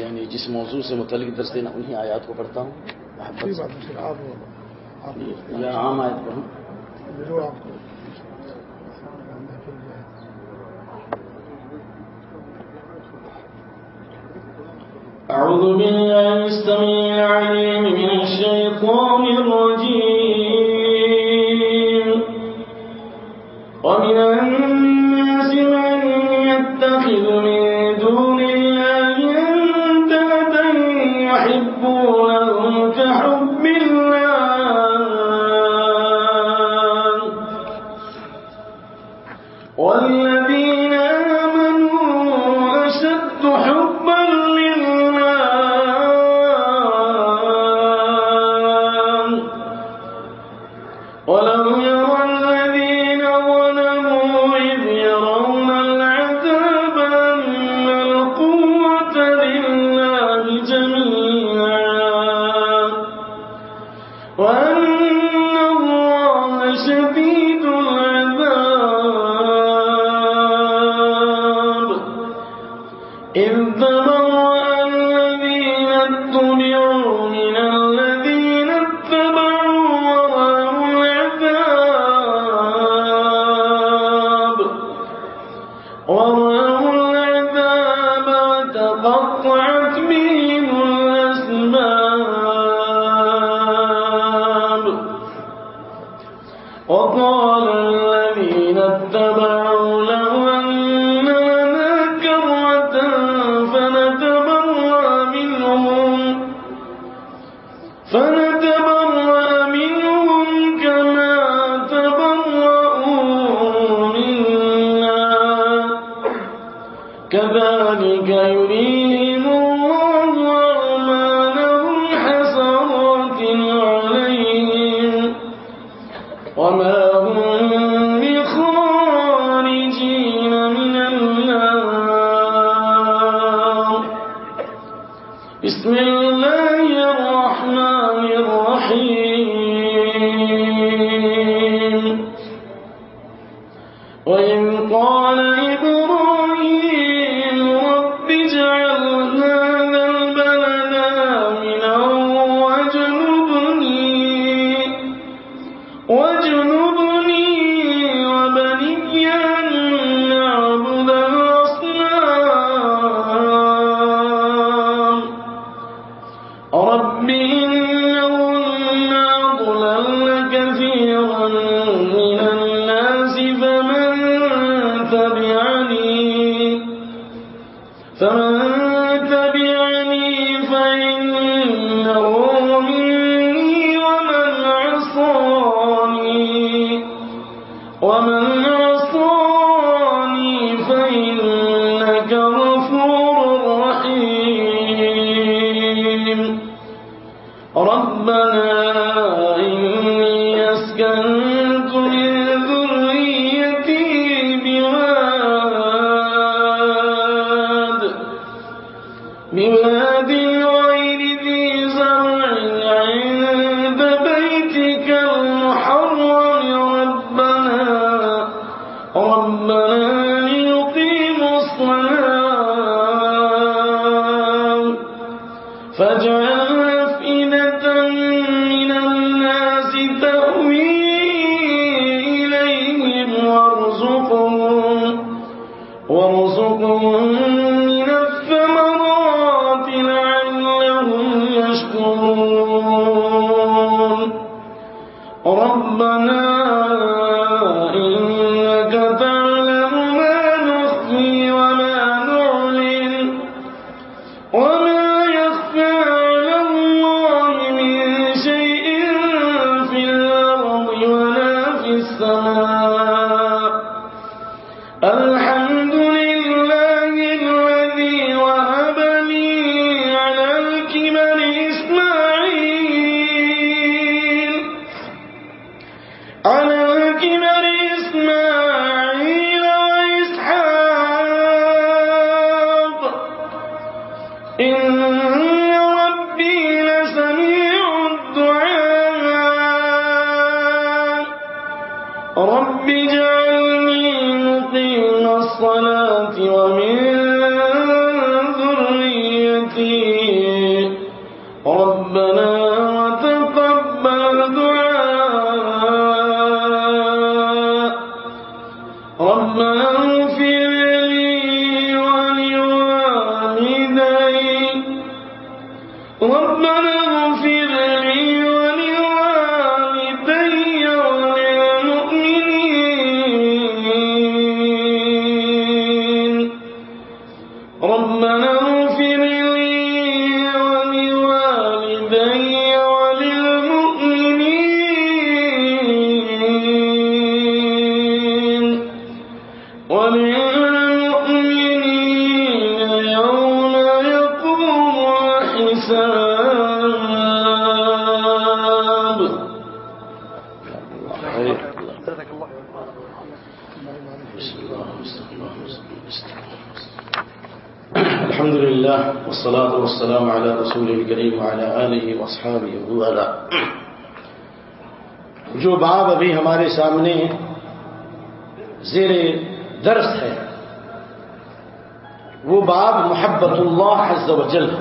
یعنی جس موضوع سے متعلق درس دینا انہیں آیات کو پڑھتا ہوں۔ یا عام آیت پڑھوں۔ أعوذ بالله السميع العليم من الشيطان الرجيم. ومن محمد والسلام على رسول الكريم وعلى آله وأصحابه وعلى جو باب ابھی ہمارے سامنے زیر درس ہے، وہ باب محبت اللہ عز و جل ہے۔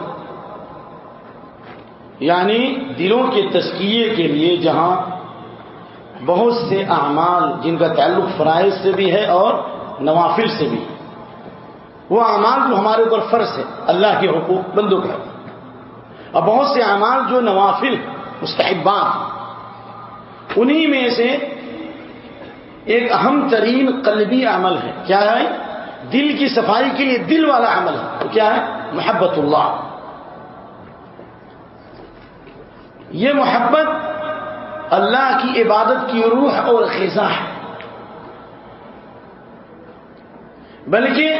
یعنی دلوں کے تزکیے کے لیے جہاں بہت سے اعمال جن کا تعلق فرائض سے بھی ہے اور نوافل سے بھی ہے۔ وہ اعمال جو ہمارے اوپر فرض ہے اللہ کے حقوق بندوں کا اور بہت سے اعمال جو نوافل، مستحبات، انہی میں سے ایک اہم ترین قلبی عمل ہے۔ کیا ہے؟ دل کی صفائی کے لیے دل والا عمل ہے۔ تو کیا ہے؟ محبت اللہ۔ یہ محبت اللہ کی عبادت کی روح اور خزاں ہے۔ بلکہ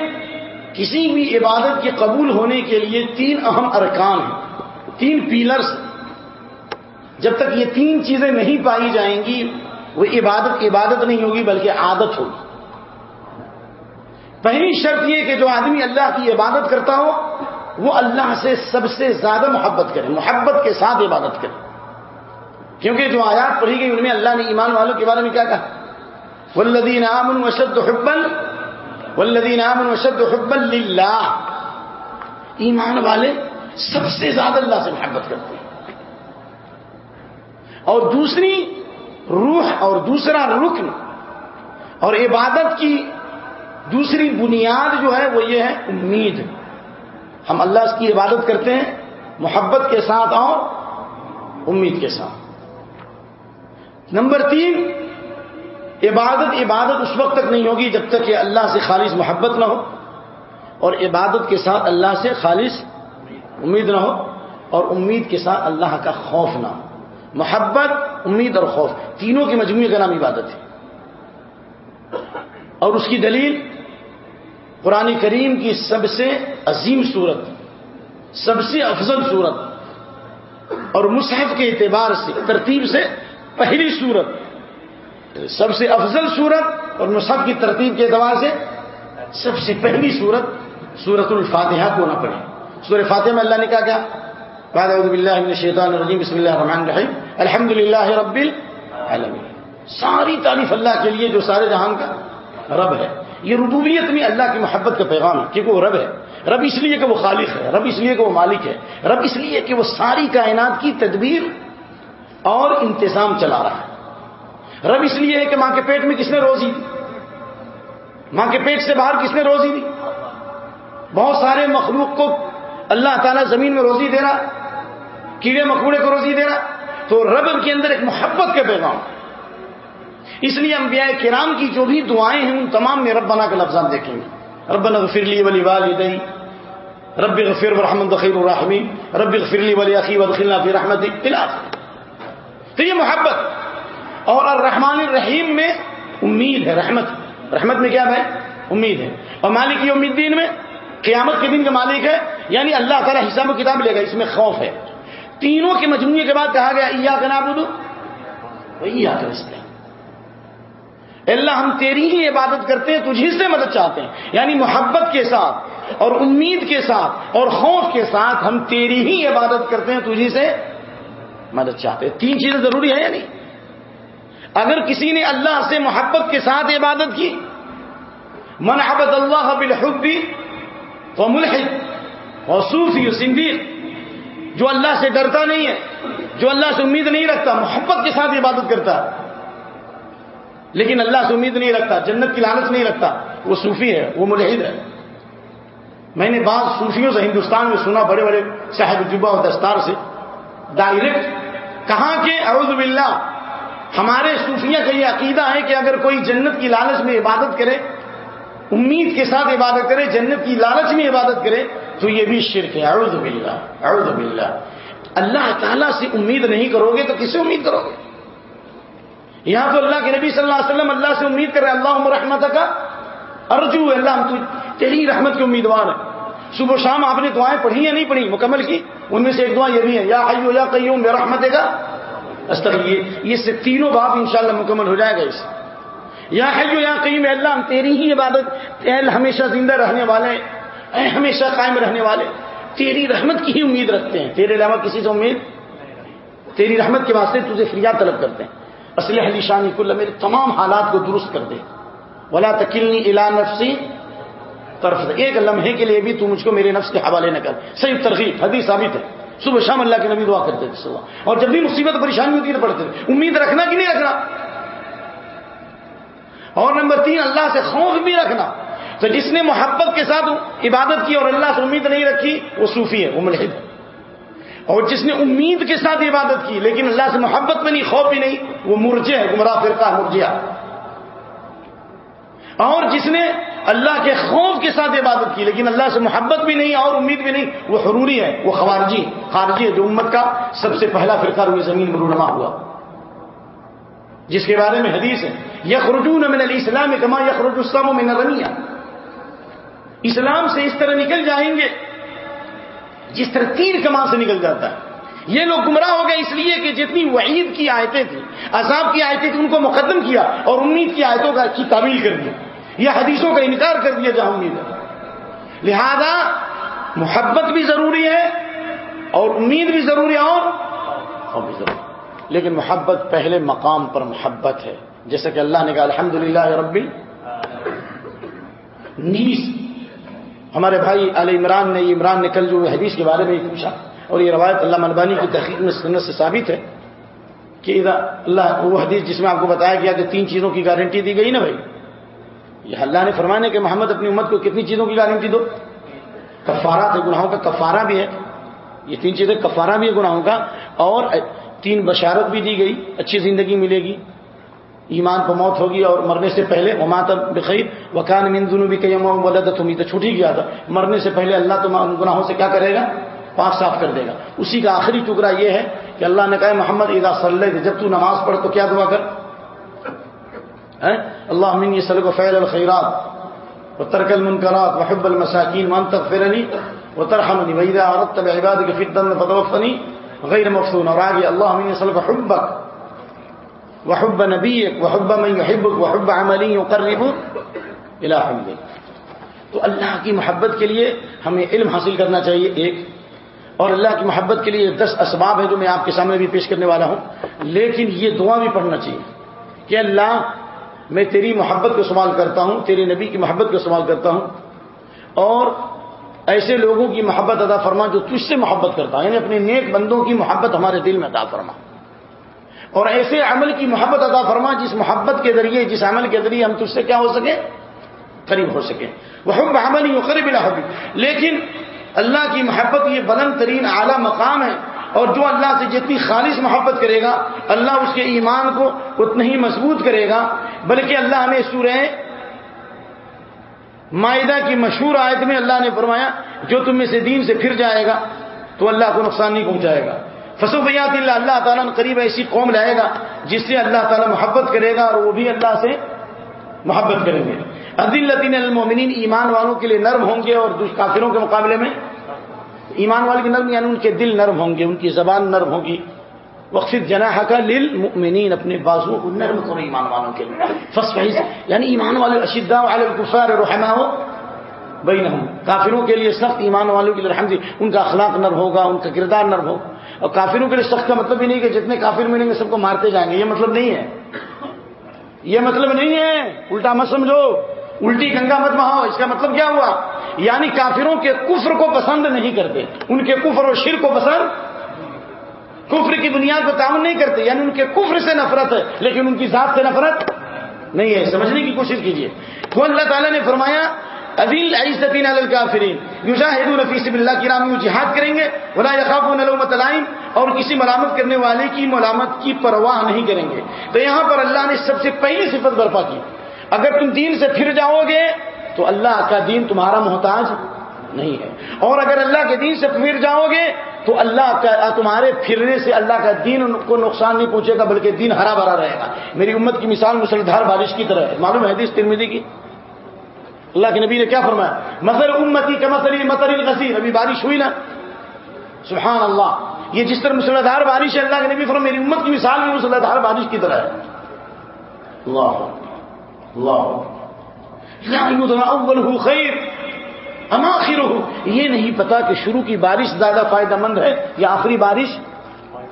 کسی بھی عبادت کے قبول ہونے کے لیے تین اہم ارکان ہیں، تین پیلرز جب تک یہ تین چیزیں نہیں پائی جائیں گی، وہ عبادت عبادت نہیں ہوگی، بلکہ عادت ہوگی۔ پہلی شرط یہ کہ جو آدمی اللہ کی عبادت کرتا ہو، وہ اللہ سے سب سے زیادہ محبت کرے، محبت کے ساتھ عبادت کرے۔ کیونکہ جو آیات پڑھی گئی، ان میں اللہ نے ایمان والوں کے بارے میں کیا کہا؟ والذین آمنوا وشد حبا والذین آمنوا وشد حبا للہ۔ ایمان والے سب سے زیادہ اللہ سے محبت کرتے ہیں۔ اور دوسری روح اور دوسرا رکن اور عبادت کی دوسری بنیاد جو ہے وہ یہ ہے امید۔ ہم اللہ کی عبادت کرتے ہیں محبت کے ساتھ اور امید کے ساتھ۔ نمبر تین عبادت عبادت اس وقت تک نہیں ہوگی جب تک کہ اللہ سے خالص محبت نہ ہو اور عبادت کے ساتھ اللہ سے خالص امید نہ ہو اور امید کے ساتھ اللہ کا خوف نہ ہو۔ محبت، امید اور خوف، تینوں کے مجموعے کا نام عبادت ہے۔ اور اس کی دلیل قرآن کریم کی سب سے عظیم صورت، سب سے افضل صورت اور مصحف کے اعتبار سے، ترتیب سے پہلی صورت۔ سب سے افضل صورت اور مصحف کی ترتیب کے اعتبار سے سب سے پہلی صورت سورت الفاتحہ کو نہ پڑھے سورہ فاتحہ میں اللہ نے کہا کیا؟ بعد اعوذ باللہ من الشیطان الرجیم، بسم اللہ الرحمن الرحیم۔ الحمد للہ رب العالمین۔ ساری تعریف اللہ کے لیے جو سارے جہان کا رب ہے۔ یہ ربوبیت میں اللہ کی محبت کا پیغام ہے کیونکہ وہ رب ہے۔ رب اس لیے کہ وہ خالق ہے، رب اس لیے کہ وہ مالک ہے۔ رب اس لیے کہ وہ ساری کائنات کی تدبیر اور انتظام چلا رہا ہے۔ رب اس لیے ہے کہ ماں کے پیٹ میں کس نے روزی دی؟ ماں کے پیٹ سے باہر کس نے روزی دی؟ بہت سارے مخلوق کو اللہ تعالیٰ زمین میں روزی دے رہا کیڑے مکوڑے کو روزی دے رہا تو رب کے اندر ایک محبت کے پیغام اس لیے انبیاء کرام کی جو بھی دعائیں ہیں، ان تمام میں رب بنا کے لفظات دیکھیں گے۔ رب غفر لی ولی والدی رب غفر رحمت خیر الرحمین رب غفر لی ولی عقی ودخلنا فی رحمت تو یہ محبت اور الرحمن الرحیم میں امید ہے، رحمت۔ رحمت میں کیا ہے امید ہے۔ اور مالک یوم الدین میں قیامت کے دن کا مالک ہے یعنی اللہ تعالیٰ حساب و کتاب لے گا، اس میں خوف ہے۔ تینوں کے مجموعے کے بعد کہا گیا ایا کا نابود اللہ، ہم تیری ہی عبادت کرتے ہیں تجھی سے مدد چاہتے ہیں۔ یعنی محبت کے ساتھ اور امید کے ساتھ اور خوف کے ساتھ ہم تیری ہی عبادت کرتے ہیں تجھی سے مدد چاہتے ہیں۔ تین چیزیں ضروری ہیں یا نہیں؟ اگر کسی نے اللہ سے محبت کے ساتھ عبادت کی منحبت اللہ بالحبی تو ملحد اور صوفی صندیق جو اللہ سے ڈرتا نہیں ہے، جو اللہ سے امید نہیں رکھتا، محبت کے ساتھ عبادت کرتا، لیکن اللہ سے امید نہیں رکھتا، جنت کی لالچ نہیں رکھتا، وہ صوفی ہے، وہ ملحد ہے۔ میں نے بعض صوفیوں سے ہندوستان میں سنا، بڑے بڑے صاحب جبا اور دستار سے ڈائریکٹ کہاں کے، اعوذ باللہ ہمارے صوفیہ کا یہ عقیدہ ہے کہ اگر کوئی جنت کی لالچ میں عبادت کرے، امید کے ساتھ عبادت کرے، جنت کی لالچ میں عبادت کرے، تو یہ بھی شرک ہے۔ اعوذ باللہ اعوذ باللہ۔ اللہ تعالیٰ سے امید نہیں کرو گے تو کس سے امید کرو گے یہاں تو اللہ کے نبی صلی اللہ علیہ وسلم اللہ سے امید کر رہے اللہ رحمت کا ارجو اللہ، ہم تو تیری رحمت کے امیدوار ہیں۔ صبح و شام آپ نے دعائیں پڑھی یا نہیں پڑھی؟ مکمل کی؟ ان میں سے ایک دعا یہ بھی ہے، یا حیو یا قیوم بے رحمت گا یہ یہ سے تینوں باپ انشاءاللہ مکمل ہو جائے گا اس. یا حیو یا قیوم اے اللہ، ہم تیری ہی عبادت اے اللہ، ہمیشہ زندہ رہنے والے، اے ہمیشہ قائم رہنے والے، تیری رحمت کی ہی امید رکھتے ہیں. تیرے علاوہ کسی سے امید؟ تیری رحمت کے واسطے تجھے فریاد طلب کرتے ہیں. اصل علی شانی کل، میرے تمام حالات کو درست کر دے. ولا تکلنی الا نفسی طرف ایک لمحے کے لیے بھی تو مجھ کو میرے نفس کے حوالے نہ کر. صحیح ترغیب، حدیث ثابت ہے. صبح شام اللہ کے نبی دعا کرتے تھے صبح۔ اور جب بھی مصیبت پریشانی ہوتی ہے پڑھتے تھے۔ امید رکھنا کہ نہیں رکھنا؟ اور نمبر تین، اللہ سے خوف بھی رکھنا۔ تو جس نے محبت کے ساتھ عبادت کی اور اللہ سے امید نہیں رکھی، وہ صوفی ہے، وہ ملحد ہے۔ اور جس نے امید کے ساتھ عبادت کی لیکن اللہ سے محبت میں نہیں، خوف بھی نہیں، وہ مرجے ہے، گمراہ فرقہ مرجیا اور جس نے اللہ کے خوف کے ساتھ عبادت کی، لیکن اللہ سے محبت بھی نہیں اور امید بھی نہیں، وہ حروری ہے، وہ خوارجی، خارجی ہے، جو امت کا سب سے پہلا فرقہ روئے زمین مرونما ہوا۔ جس کے بارے میں حدیث ہے، یخرجون من الاسلام کما یخرج السلام من الرمیہ اسلام سے اس طرح نکل جائیں گے، جس طرح تیر کمان سے نکل جاتا ہے۔ یہ لوگ گمراہ ہو گئے اس لیے کہ جتنی وعید کی آیتیں تھیں، عذاب کی آیتیں تھیں، ان کو مقدم کیا اور امید کی آیتوں کا کی تعمیل کر دیا۔ یا حدیثوں کا انکار کر دیا جہاں امید ہے لہذا محبت بھی ضروری ہے اور امید بھی ضروری ہے اور بھی ضروری لیکن محبت پہلے مقام پر محبت ہے۔ جیسا کہ اللہ نے کہا الحمد للہ ربی نیس۔ ہمارے بھائی علی عمران نے عمران نے کل جو حدیث کے بارے میں پوچھا اور یہ روایت اللہ ملبانی کی تحقیق میں سنت سے ثابت ہے کہ اللہ وہ حدیث جس میں آپ کو بتایا گیا کہ تین چیزوں کی گارنٹی دی گئی نا بھائی؟ یہ اللہ نے فرمانے کہ محمد اپنی امت کو کتنی چیزوں کی گارنٹی دو؟ کفارہ تھے گناہوں کا کفارہ بھی ہے۔ یہ تین چیزیں، کفارہ بھی ہے گناہوں کا۔ اور تین بشارت بھی دی گئی، اچھی زندگی ملے گی۔ ایمان پر موت ہوگی اور مرنے سے پہلے ومات بخیر، وکان مندن بھی کئی ولد تم تو چھوٹ ہی گیا تھا۔ مرنے سے پہلے اللہ تو گناہوں سے کیا کرے گا؟ پاک صاف کر دے گا۔ اسی کا آخری ٹکڑا یہ ہے کہ اللہ نے کہا محمد ادا صلی جب تو نماز پڑھ تو کیا دعا کر؟ اللہ امین یہ سلق و فیل الخیرات و ترک المنکرات وحب المساکین من تغفرنی و ترحمنی ویدہ عرضت تب عباد کے فتن فتوفنی غیر مفتون اور آگے اللہ امین یہ سلق حبک وحب نبیک وحب من يحبک وحب عملی يقرب الى حمدک تو اللہ کی محبت کے لیے ہمیں علم حاصل کرنا چاہیے، ایک. اور اللہ کی محبت کے لیے دس اسباب ہیں جو میں آپ کے سامنے بھی پیش کرنے والا ہوں، لیکن یہ دعا بھی پڑھنا چاہیے کہ اللہ میں تیری محبت کو استعمال کرتا ہوں، تیرے نبی کی محبت کو استعمال کرتا ہوں، اور ایسے لوگوں کی محبت ادا فرما جو تجھ سے محبت کرتا یعنی اپنے نیک بندوں کی محبت ہمارے دل میں ادا فرما۔ اور ایسے عمل کی محبت ادا فرما جس محبت کے ذریعے، جس عمل کے ذریعے ہم تجھ سے کیا ہو سکے قریب ہو سکے وہ عمل ہی قریب نہ لیکن اللہ کی محبت یہ بلند ترین اعلیٰ مقام ہے اور جو اللہ سے جتنی خالص محبت کرے گا، اللہ اس کے ایمان کو اتنا ہی مضبوط کرے گا۔ بلکہ اللہ ہمیں سورہ معاہدہ کی مشہور آیت میں اللہ نے فرمایا، جو تم میں سے دین سے پھر جائے گا، تو اللہ کو نقصان نہیں پہنچائے گا۔ فصو بیات اللہ اللہ تعالیٰ نے قریب ایسی قوم لائے گا، جس سے اللہ تعالیٰ محبت کرے گا اور وہ بھی اللہ سے محبت کریں گے۔ عدل المومنین ایمان والوں کے لیے نرم ہوں گے اور کافروں کے مقابلے میں ایمان والے کی نرم یعنی ان کے دل نرم ہوں گے، ان کی زبان نرم ہوگی۔ وقف جناح کا لل اپنے بازو کو نرم کرو ایمان والوں کے لیے۔ فس فہیز یعنی ایمان والے اشدا الکفار رحمہ ہو بھائی نہ کافروں کے لیے سخت ایمان والوں کے لیے رحم دی ان کا اخلاق نرم ہوگا، ان کا کردار نرم ہوگا اور کافروں کے لیے سخت کا مطلب ہی نہیں کہ جتنے کافر ملیں گے، سب کو مارتے جائیں گے۔ یہ مطلب نہیں ہے۔ یہ مطلب نہیں ہے۔ الٹا مت سمجھو۔ الٹی گنگا مت بہاؤ، اس کا مطلب کیا ہوا؟ یعنی کافروں کے کفر کو پسند نہیں کرتے۔ ان کے کفر اور شر کو پسند کفر کی بنیاد پر تعاون نہیں کرتے یعنی ان کے کفر سے نفرت ہے، لیکن ان کی ذات سے نفرت نہیں ہے۔ سمجھنے کی کوشش کیجیے تو اللہ تعالیٰ نے فرمایا عدیل عیستین الکافرین یوشاہد الفیص اللہ کی نام جہاد کریں گے، ولا یقاب نلومت علائم اور کسی ملامت کرنے والے کی ملامت کی پرواہ نہیں کریں گے۔ تو یہاں پر اللہ نے سب سے پہلی صفت برپا کی۔ اگر تم دین سے پھر جاؤ گے تو اللہ کا دین تمہارا محتاج نہیں ہے۔ اور اگر اللہ کے دین سے پھر جاؤ گے تو اللہ کا تمہارے پھرنے سے اللہ کا دین کو نقصان نہیں پہنچے گا، بلکہ دین ہرا بھرا رہے گا۔ میری امت کی مثال مسلدھار بارش کی طرح ہے۔ معلوم ہے حدیث ترمیدی کی؟ اللہ کے نبی نے کیا فرمایا؟ مظر امتی کا مسری مطر الغیر ابھی بارش ہوئی نا۔ سبحان اللہ یہ جس طرح مسلدھار بارش ہے، اللہ کے نبی فرما میری امت کی مثال بھی مسلدھار بارش کی طرح ہے۔ اللہ۔ اللہ. اول خیر. اماخر ہو یہ نہیں پتا کہ شروع کی بارش زیادہ فائدہ مند ہے یا آخری بارش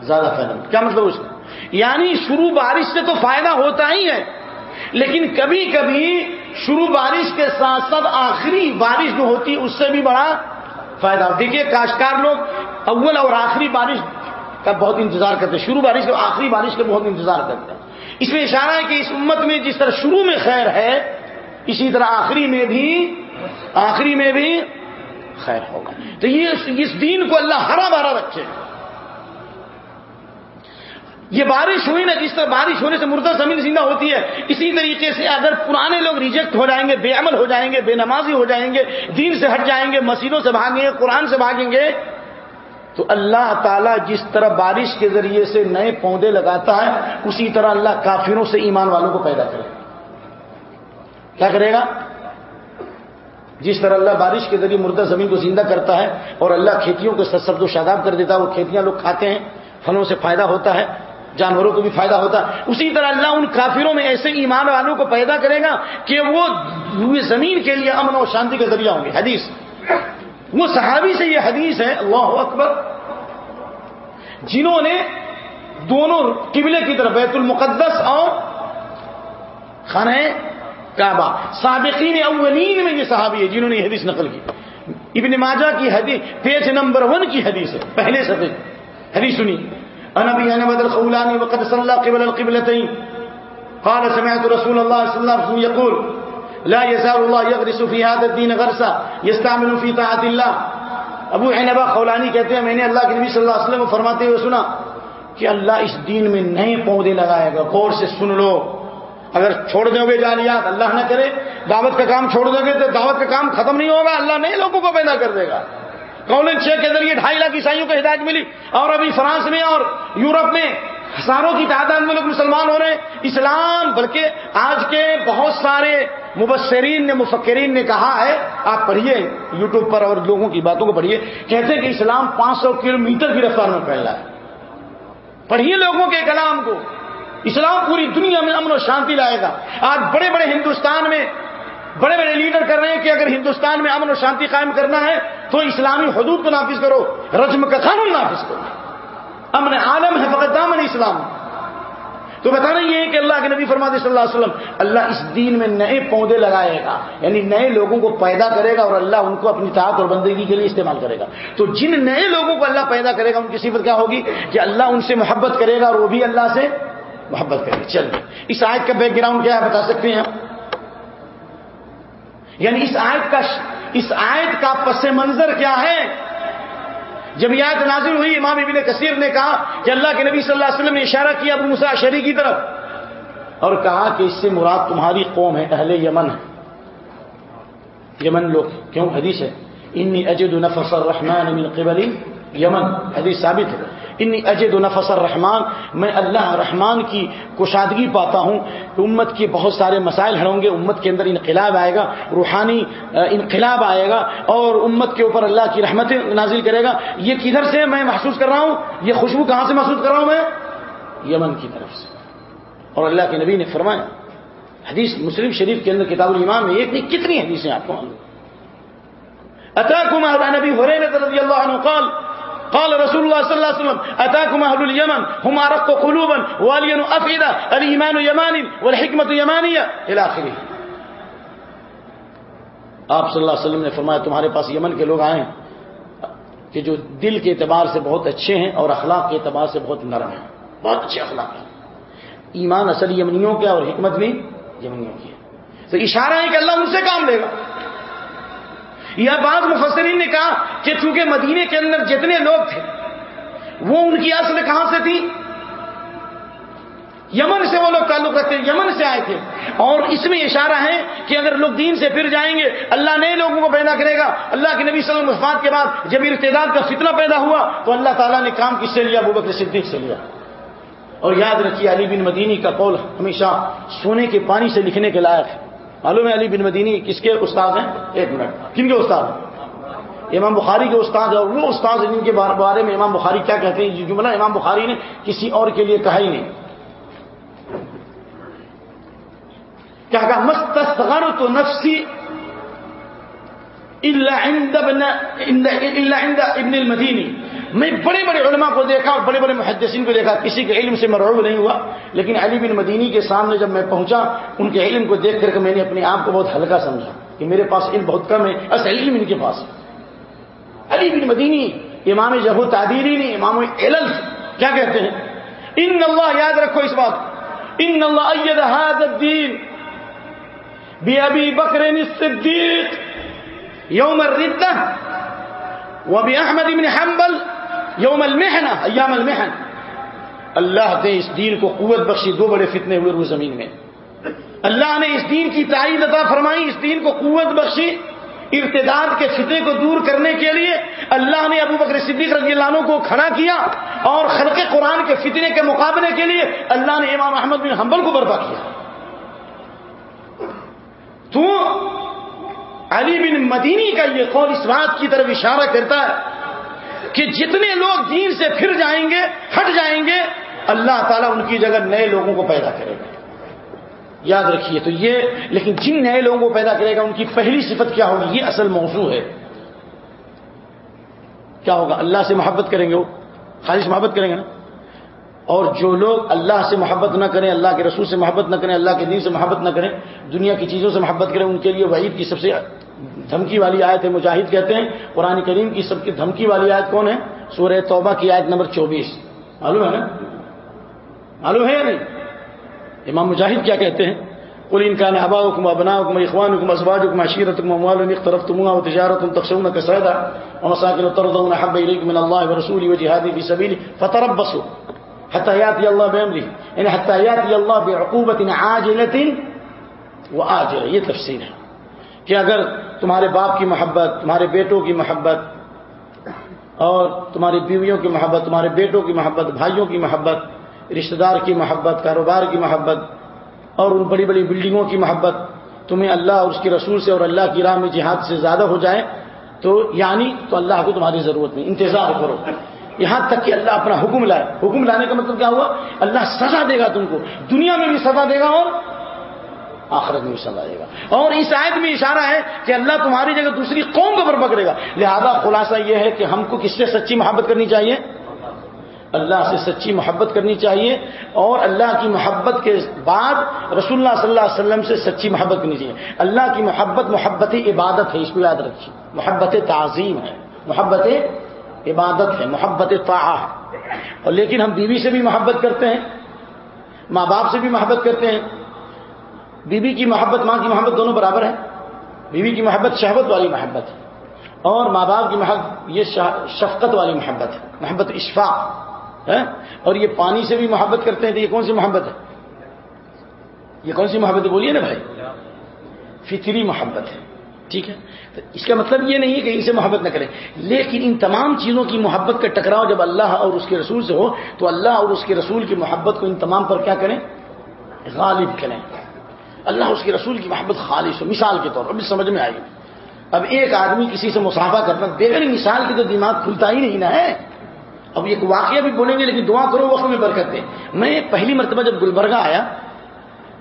زیادہ فائدہ مند کیا مطلب اس کا؟ یعنی شروع بارش سے تو فائدہ ہوتا ہی ہے، لیکن کبھی کبھی شروع بارش کے ساتھ ساتھ آخری بارش جو ہوتی ہے، اس سے بھی بڑا فائدہ دیکھیے کاشتکار لوگ اول اور آخری بارش کا بہت انتظار کرتے ہیں۔ شروع بارش کا آخری بارش کا بہت انتظار کرتے ہیں۔ اس میں اشارہ ہے کہ اس امت میں جس طرح شروع میں خیر ہے، اسی طرح آخری میں بھی، آخری میں بھی خیر ہوگا۔ تو یہ اس دین کو اللہ ہرا بھرا رکھے۔ یہ بارش ہوئی نا، جس طرح بارش ہونے سے مردہ زمین زندہ ہوتی ہے، اسی طریقے سے اگر پرانے لوگ ریجیکٹ ہو جائیں گے، بے عمل ہو جائیں گے، بے نمازی ہو جائیں گے، دین سے ہٹ جائیں گے مسیحوں سے بھاگیں گے، قرآن سے بھاگیں گے تو اللہ تعالیٰ جس طرح بارش کے ذریعے سے نئے پودے لگاتا ہے، اسی طرح اللہ کافروں سے ایمان والوں کو پیدا کرے گا۔ کیا کرے گا؟ جس طرح اللہ بارش کے ذریعے مردہ زمین کو زندہ کرتا ہے اور اللہ کھیتیوں کو سرد و شاداب کر دیتا ہے، وہ کھیتیاں لوگ کھاتے ہیں، پھلوں سے فائدہ ہوتا ہے، جانوروں کو بھی فائدہ ہوتا ہے۔ اسی طرح اللہ ان کافروں میں ایسے ایمان والوں کو پیدا کرے گا کہ وہ زمین کے لیے امن اور شانتی کا ذریعہ ہوں گے۔ حدیث۔ وہ صحابی سے یہ حدیث ہے، اللہ اکبر، جنہوں نے دونوں قبلے کی طرف، بیت المقدس اور خانہ کعبہ، سابقین اولین میں یہ صحابی ہے جنہوں نے یہ حدیث نقل کی۔ ابن ماجہ کی حدیث، پیج نمبر ون کی حدیث ہے، پہلے سفید حدیث سنی۔ انبی انبد الخولانی وقد صلی قبل القبلتین۔ قال سمعت رسول اللہ صلی اللہ علیہ وسلم یقول لا يزال الله يغرس في هذا الدين غرسا، يستعمل في طاعت اللہ ابو عنبہ خولانی کہتے ہیں، میں نے اللہ کے نبی صلی اللہ علیہ وسلم کو فرماتے ہوئے سنا کہ اللہ اس دین میں نئے پودے لگائے گا، غور سے سن لو۔ اگر چھوڑ دو گے جالیات، اللہ نہ کرے۔ دعوت کا کام چھوڑ دو گے تو دعوت کا کام ختم نہیں ہوگا، اللہ نئے لوگوں کو پیدا کر دے گا۔ کالج چھ کے ذریعے ڈھائی لاکھ عیسائیوں کو ہدایت ملی اور ابھی فرانس میں اور یورپ میں ہزاروں کی تعداد میں لوگ مسلمان ہو رہے ہیں۔ اسلام، بلکہ آج کے بہت سارے مبصرین نے، مفکرین نے کہا ہے، آپ پڑھیے یوٹیوب پر اور لوگوں کی باتوں کو پڑھیے۔ کہتے ہیں کہ اسلام پانچ سو کلو میٹر کی رفتار میں پھیل رہا ہے۔ پڑھیے لوگوں کے کلام کو۔ اسلام پوری دنیا میں امن و شانتی لائے گا۔ آج بڑے بڑے ہندوستان میں بڑے بڑے لیڈر کر رہے ہیں کہ اگر ہندوستان میں امن و شانتی قائم کرنا ہے تو اسلامی حدود کو نافذ کرو، رجم کا قانون نافذ کرو۔ امن عالم ہے، فقط دامن اسلام۔ تو بتانا یہ ہے کہ اللہ کے نبی فرماتے صلی اللہ علیہ وسلم، اللہ اس دین میں نئے پودے لگائے گا یعنی نئے لوگوں کو پیدا کرے گا اور اللہ ان کو اپنی طاقت اور بندگی کے لیے استعمال کرے گا۔ تو جن نئے لوگوں کو اللہ پیدا کرے گا، ان کی صفت کیا ہوگی؟ کہ اللہ ان سے محبت کرے گا اور وہ بھی اللہ سے محبت کرے گا۔ چل اس آیت کا بیک گراؤنڈ کیا ہے؟ بتا سکتے ہیں یعنی اس آیت کا اس آیت کا پس منظر کیا ہے؟ جب یہ آیت نازل ہوئی، امام ابن کثیر نے کہا کہ اللہ کے نبی صلی اللہ علیہ وسلم نے اشارہ کیا ابو مسا شری کی طرف اور کہا کہ اس سے مراد تمہاری قوم ہے، اہل یمن ہے۔ یمن لوگ، کیوں؟ حدیث ہے انی اجد نفس الرحمن من قبل یمن. حدیث ثابت ہے۔ انی اجد و نفس الرحمان میں اللہ رحمان کی کشادگی پاتا ہوں۔ امت کے بہت سارے مسائل ہڑوں گے، امت کے اندر انقلاب آئے گا، روحانی انقلاب آئے گا، اور امت کے اوپر اللہ کی رحمت نازل کرے گا۔ یہ کدھر سے میں محسوس کر رہا ہوں؟ یہ خوشبو کہاں سے محسوس کر رہا ہوں میں؟ یمن کی طرف سے۔ اور اللہ کے نبی نے فرمایا، حدیث مسلم شریف کے اندر کتاب الایمان میں ایک نہیں، کتنی حدیثیں آپ کو اتاکم نبی حریرہ رضی اللہ عنہ قال قال رسول الله صلى الله عليه وسلم اتاكم اهل اليمن؟ هم ارق قلوبا والين افئده الايمان يماني والحكمه يمانيه الى اخره آپ صلی اللہ علیہ وسلم نے فرمایا، تمہارے پاس یمن کے لوگ آئے ہیں کہ جو دل کے اعتبار سے بہت اچھے ہیں اور اخلاق کے اعتبار سے بہت نرم ہیں۔ بہت اچھے اخلاق ہیں۔ ایمان اصل یمنیوں کا اور حکمت بھی یمنیوں کی ہے۔ تو اشارہ ہے کہ اللہ ان سے کام لے گا۔ یا بعض مفسرین نے کہا کہ چونکہ مدینے کے اندر جتنے لوگ تھے، وہ ان کی اصل کہاں سے تھی؟ یمن سے وہ لوگ تعلق رکھتے، یمن سے آئے تھے۔ اور اس میں اشارہ ہے کہ اگر لوگ دین سے پھر جائیں گے، اللہ نئے لوگوں کو پیدا کرے گا۔ اللہ کے نبی صلی اللہ علیہ وسلم کے بعد جب ارتداد کا فتنہ پیدا ہوا، تو اللہ تعالیٰ نے کام کس سے لیا؟ ابو بکر صدیق سے لیا۔ اور یاد رکھیے، علی بن مدینی کا قول ہمیشہ سونے کے پانی سے لکھنے کے لائق ہے۔ معلوم ہے علی بن مدینی کس کے استاد ہیں؟ ایک منٹ۔ کن کے استاد ہیں؟ امام بخاری کے استاد اور وہ استاد جن کے بارے میں امام بخاری کیا کہتے ہیں؟ یہ جملہ امام بخاری نے کسی اور کے لیے کہا ہی نہیں۔ کیا کہا؟ مستغر تو نفسی ابن المدینی۔ میں بڑے بڑے علماء کو دیکھا اور بڑے بڑے محدثین کو دیکھا، کسی کے علم سے مرعوب نہیں ہوا، لیکن علی بن مدینی کے سامنے جب میں پہنچا، ان کے علم کو دیکھ کر کے میں نے اپنے آپ کو بہت ہلکا سمجھا کہ میرے پاس علم بہت کم ہے اصل علم ان کے پاس علی بن مدینی، امام جہو تعدیری نے، امام علل کیا کہتے ہیں؟ ان اللہ، یاد رکھو اس بات، ان اللہ اید الدین بی بکر الصدیق یوم الردہ وبی احمد بن حنبل یوم المحنہ، ایام المحن۔ اللہ نے اس دین کو قوت بخشی، دو بڑے فتنے ہوئے روز زمین میں۔ اللہ نے اس دین کی تائید عطا فرمائی، اس دین کو قوت بخشی۔ ارتداد کے فتنے کو دور کرنے کے لیے اللہ نے ابو بکر صدیق رضی اللہ عنہ کو کھڑا کیا اور خلق قرآن کے فتنے کے مقابلے کے لیے اللہ نے امام احمد بن حنبل کو برپا کیا۔ تو علی بن مدینی کا یہ قول اس بات کی طرف اشارہ کرتا ہے کہ جتنے لوگ دین سے پھر جائیں گے، ہٹ جائیں گے، اللہ تعالیٰ ان کی جگہ نئے لوگوں کو پیدا کرے گا۔ یاد رکھیے تو یہ، لیکن جن نئے لوگوں کو پیدا کرے گا، ان کی پہلی صفت کیا ہوگی؟ یہ اصل موضوع ہے۔ کیا ہوگا؟ اللہ سے محبت کریں گے وہ۔ خالص محبت کریں گے نا؟ اور جو لوگ اللہ سے محبت نہ کریں، اللہ کے رسول سے محبت نہ کریں، اللہ کے دین سے محبت نہ کریں، دنیا کی چیزوں سے محبت کریں، ان کے لیے وعید کی سب سے دھمکی والی آیت ہے، مجاہد کہتے ہیں، قرآن کریم کی سب کی دھمکی والی آیت کون ہے؟ سورہ توبہ کی آیت نمبر چوبیس۔ معلوم ہے نا؟ معلوم ہے یا نہیں؟ امام مجاہد کیا کہتے ہیں؟ قل ان كان اباؤكم وابناؤكم واخوانكم وازواجكم عشيرتكم واموال اقترفتموها وتجاره تخشون كسادها ومساكن ترضون احب اليكم من الله ورسوله وجهاد في سبيله فتربصوا حتى ياتي الله بامره يعني یعنی حتى ياتي الله بعقوبه عاجله واجله یہ تفسیر ہے۔ کہ اگر تمہارے باپ کی محبت، تمہارے بیٹوں کی محبت اور تمہاری بیویوں کی محبت، تمہارے بیٹوں کی محبت، بھائیوں کی محبت، رشتہ دار کی محبت، کاروبار کی محبت اور ان بڑی بڑی بلڈنگوں کی محبت تمہیں اللہ اور اس کے رسول سے اور اللہ کی راہ میں جہاد سے زیادہ ہو جائے، تو یعنی تو اللہ کو تمہاری ضرورت نہیں، انتظار کرو۔ یہاں تک کہ اللہ اپنا حکم لائے۔ حکم لانے کا مطلب کیا ہوا؟ اللہ سزا دے گا تم کو۔ دنیا میں بھی سزا دے گا اور آخرت میں بھی سزا گا۔ اور اس آیت میں اشارہ ہے کہ اللہ تمہاری جگہ دوسری قوم کو پر پکڑے گا۔ لہذا خلاصہ یہ ہے کہ ہم کو کس سے سچی محبت کرنی چاہیے؟ اللہ سے سچی محبت کرنی چاہیے اور اللہ کی محبت کے بعد رسول اللہ صلی اللہ علیہ وسلم سے سچی محبت کرنی چاہیے۔ اللہ کی محبت محبت عبادت ہے، اس کو یاد رکھیے۔ محبت تعظیم ہے، محبت عبادت ہے، محبت طاعہ ہے۔ اور لیکن ہم بیوی سے بھی محبت کرتے ہیں، ماں باپ سے بھی محبت کرتے ہیں۔ بیوی کی محبت، ماں کی محبت دونوں برابر ہے۔ بیوی کی محبت شہبت والی محبت ہے۔ اور ماں باپ کی محبت یہ شفقت والی محبت ہے۔ محبت اشفاق ہے ہاں؟ اور یہ پانی سے بھی محبت کرتے ہیں تو یہ کون سی محبت ہے؟ یہ کون سی محبت ہے؟ بولیے نا بھائی۔ فطری محبت ہے۔ ٹھیک ہے؟ تو اس کا مطلب یہ نہیں ہے کہ ان سے محبت نہ کریں۔ لیکن ان تمام چیزوں کی محبت کا ٹکراؤ جب اللہ اور اس کے رسول سے ہو، تو اللہ اور اس کے رسول کی محبت کو ان تمام پر کیا کریں؟ غالب کریں۔ اللہ اس کے رسول کی محبت خالص ہو مثال کے طور پر بھی سمجھ میں آئی اب ایک آدمی کسی سے مسافہ کرنا بغیر مثال کی تو دماغ کھلتا ہی نہیں نا، ہے؟ اب ایک واقعہ بھی بولیں گے، لیکن دعا کرو، وقت میں برکت دیں میں پہلی مرتبہ جب گلبرگہ آیا،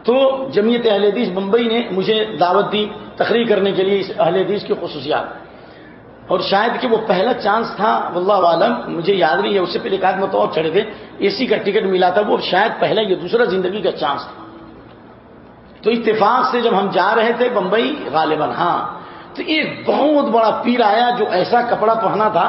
تو جمعیت اہل حدیث بمبئی نے مجھے دعوت دی تقریر کرنے کے لیے اس اہل حدیث کی خصوصیات۔ اور شاید کہ وہ پہلا چانس تھا، واللہ عالم، مجھے یاد نہیں ہے، اس سے پہلے ایک آدمی تو اور چڑھے تھے، اے سی کا ٹکٹ ملا تھا وہ، شاید پہلا یہ دوسرا زندگی کا چانس تھا۔ تو اتفاق سے جب ہم جا رہے تھے بمبئی، غالباً ہاں تو ایک بہت بڑا پیر آیا جو ایسا کپڑا پہنا تھا،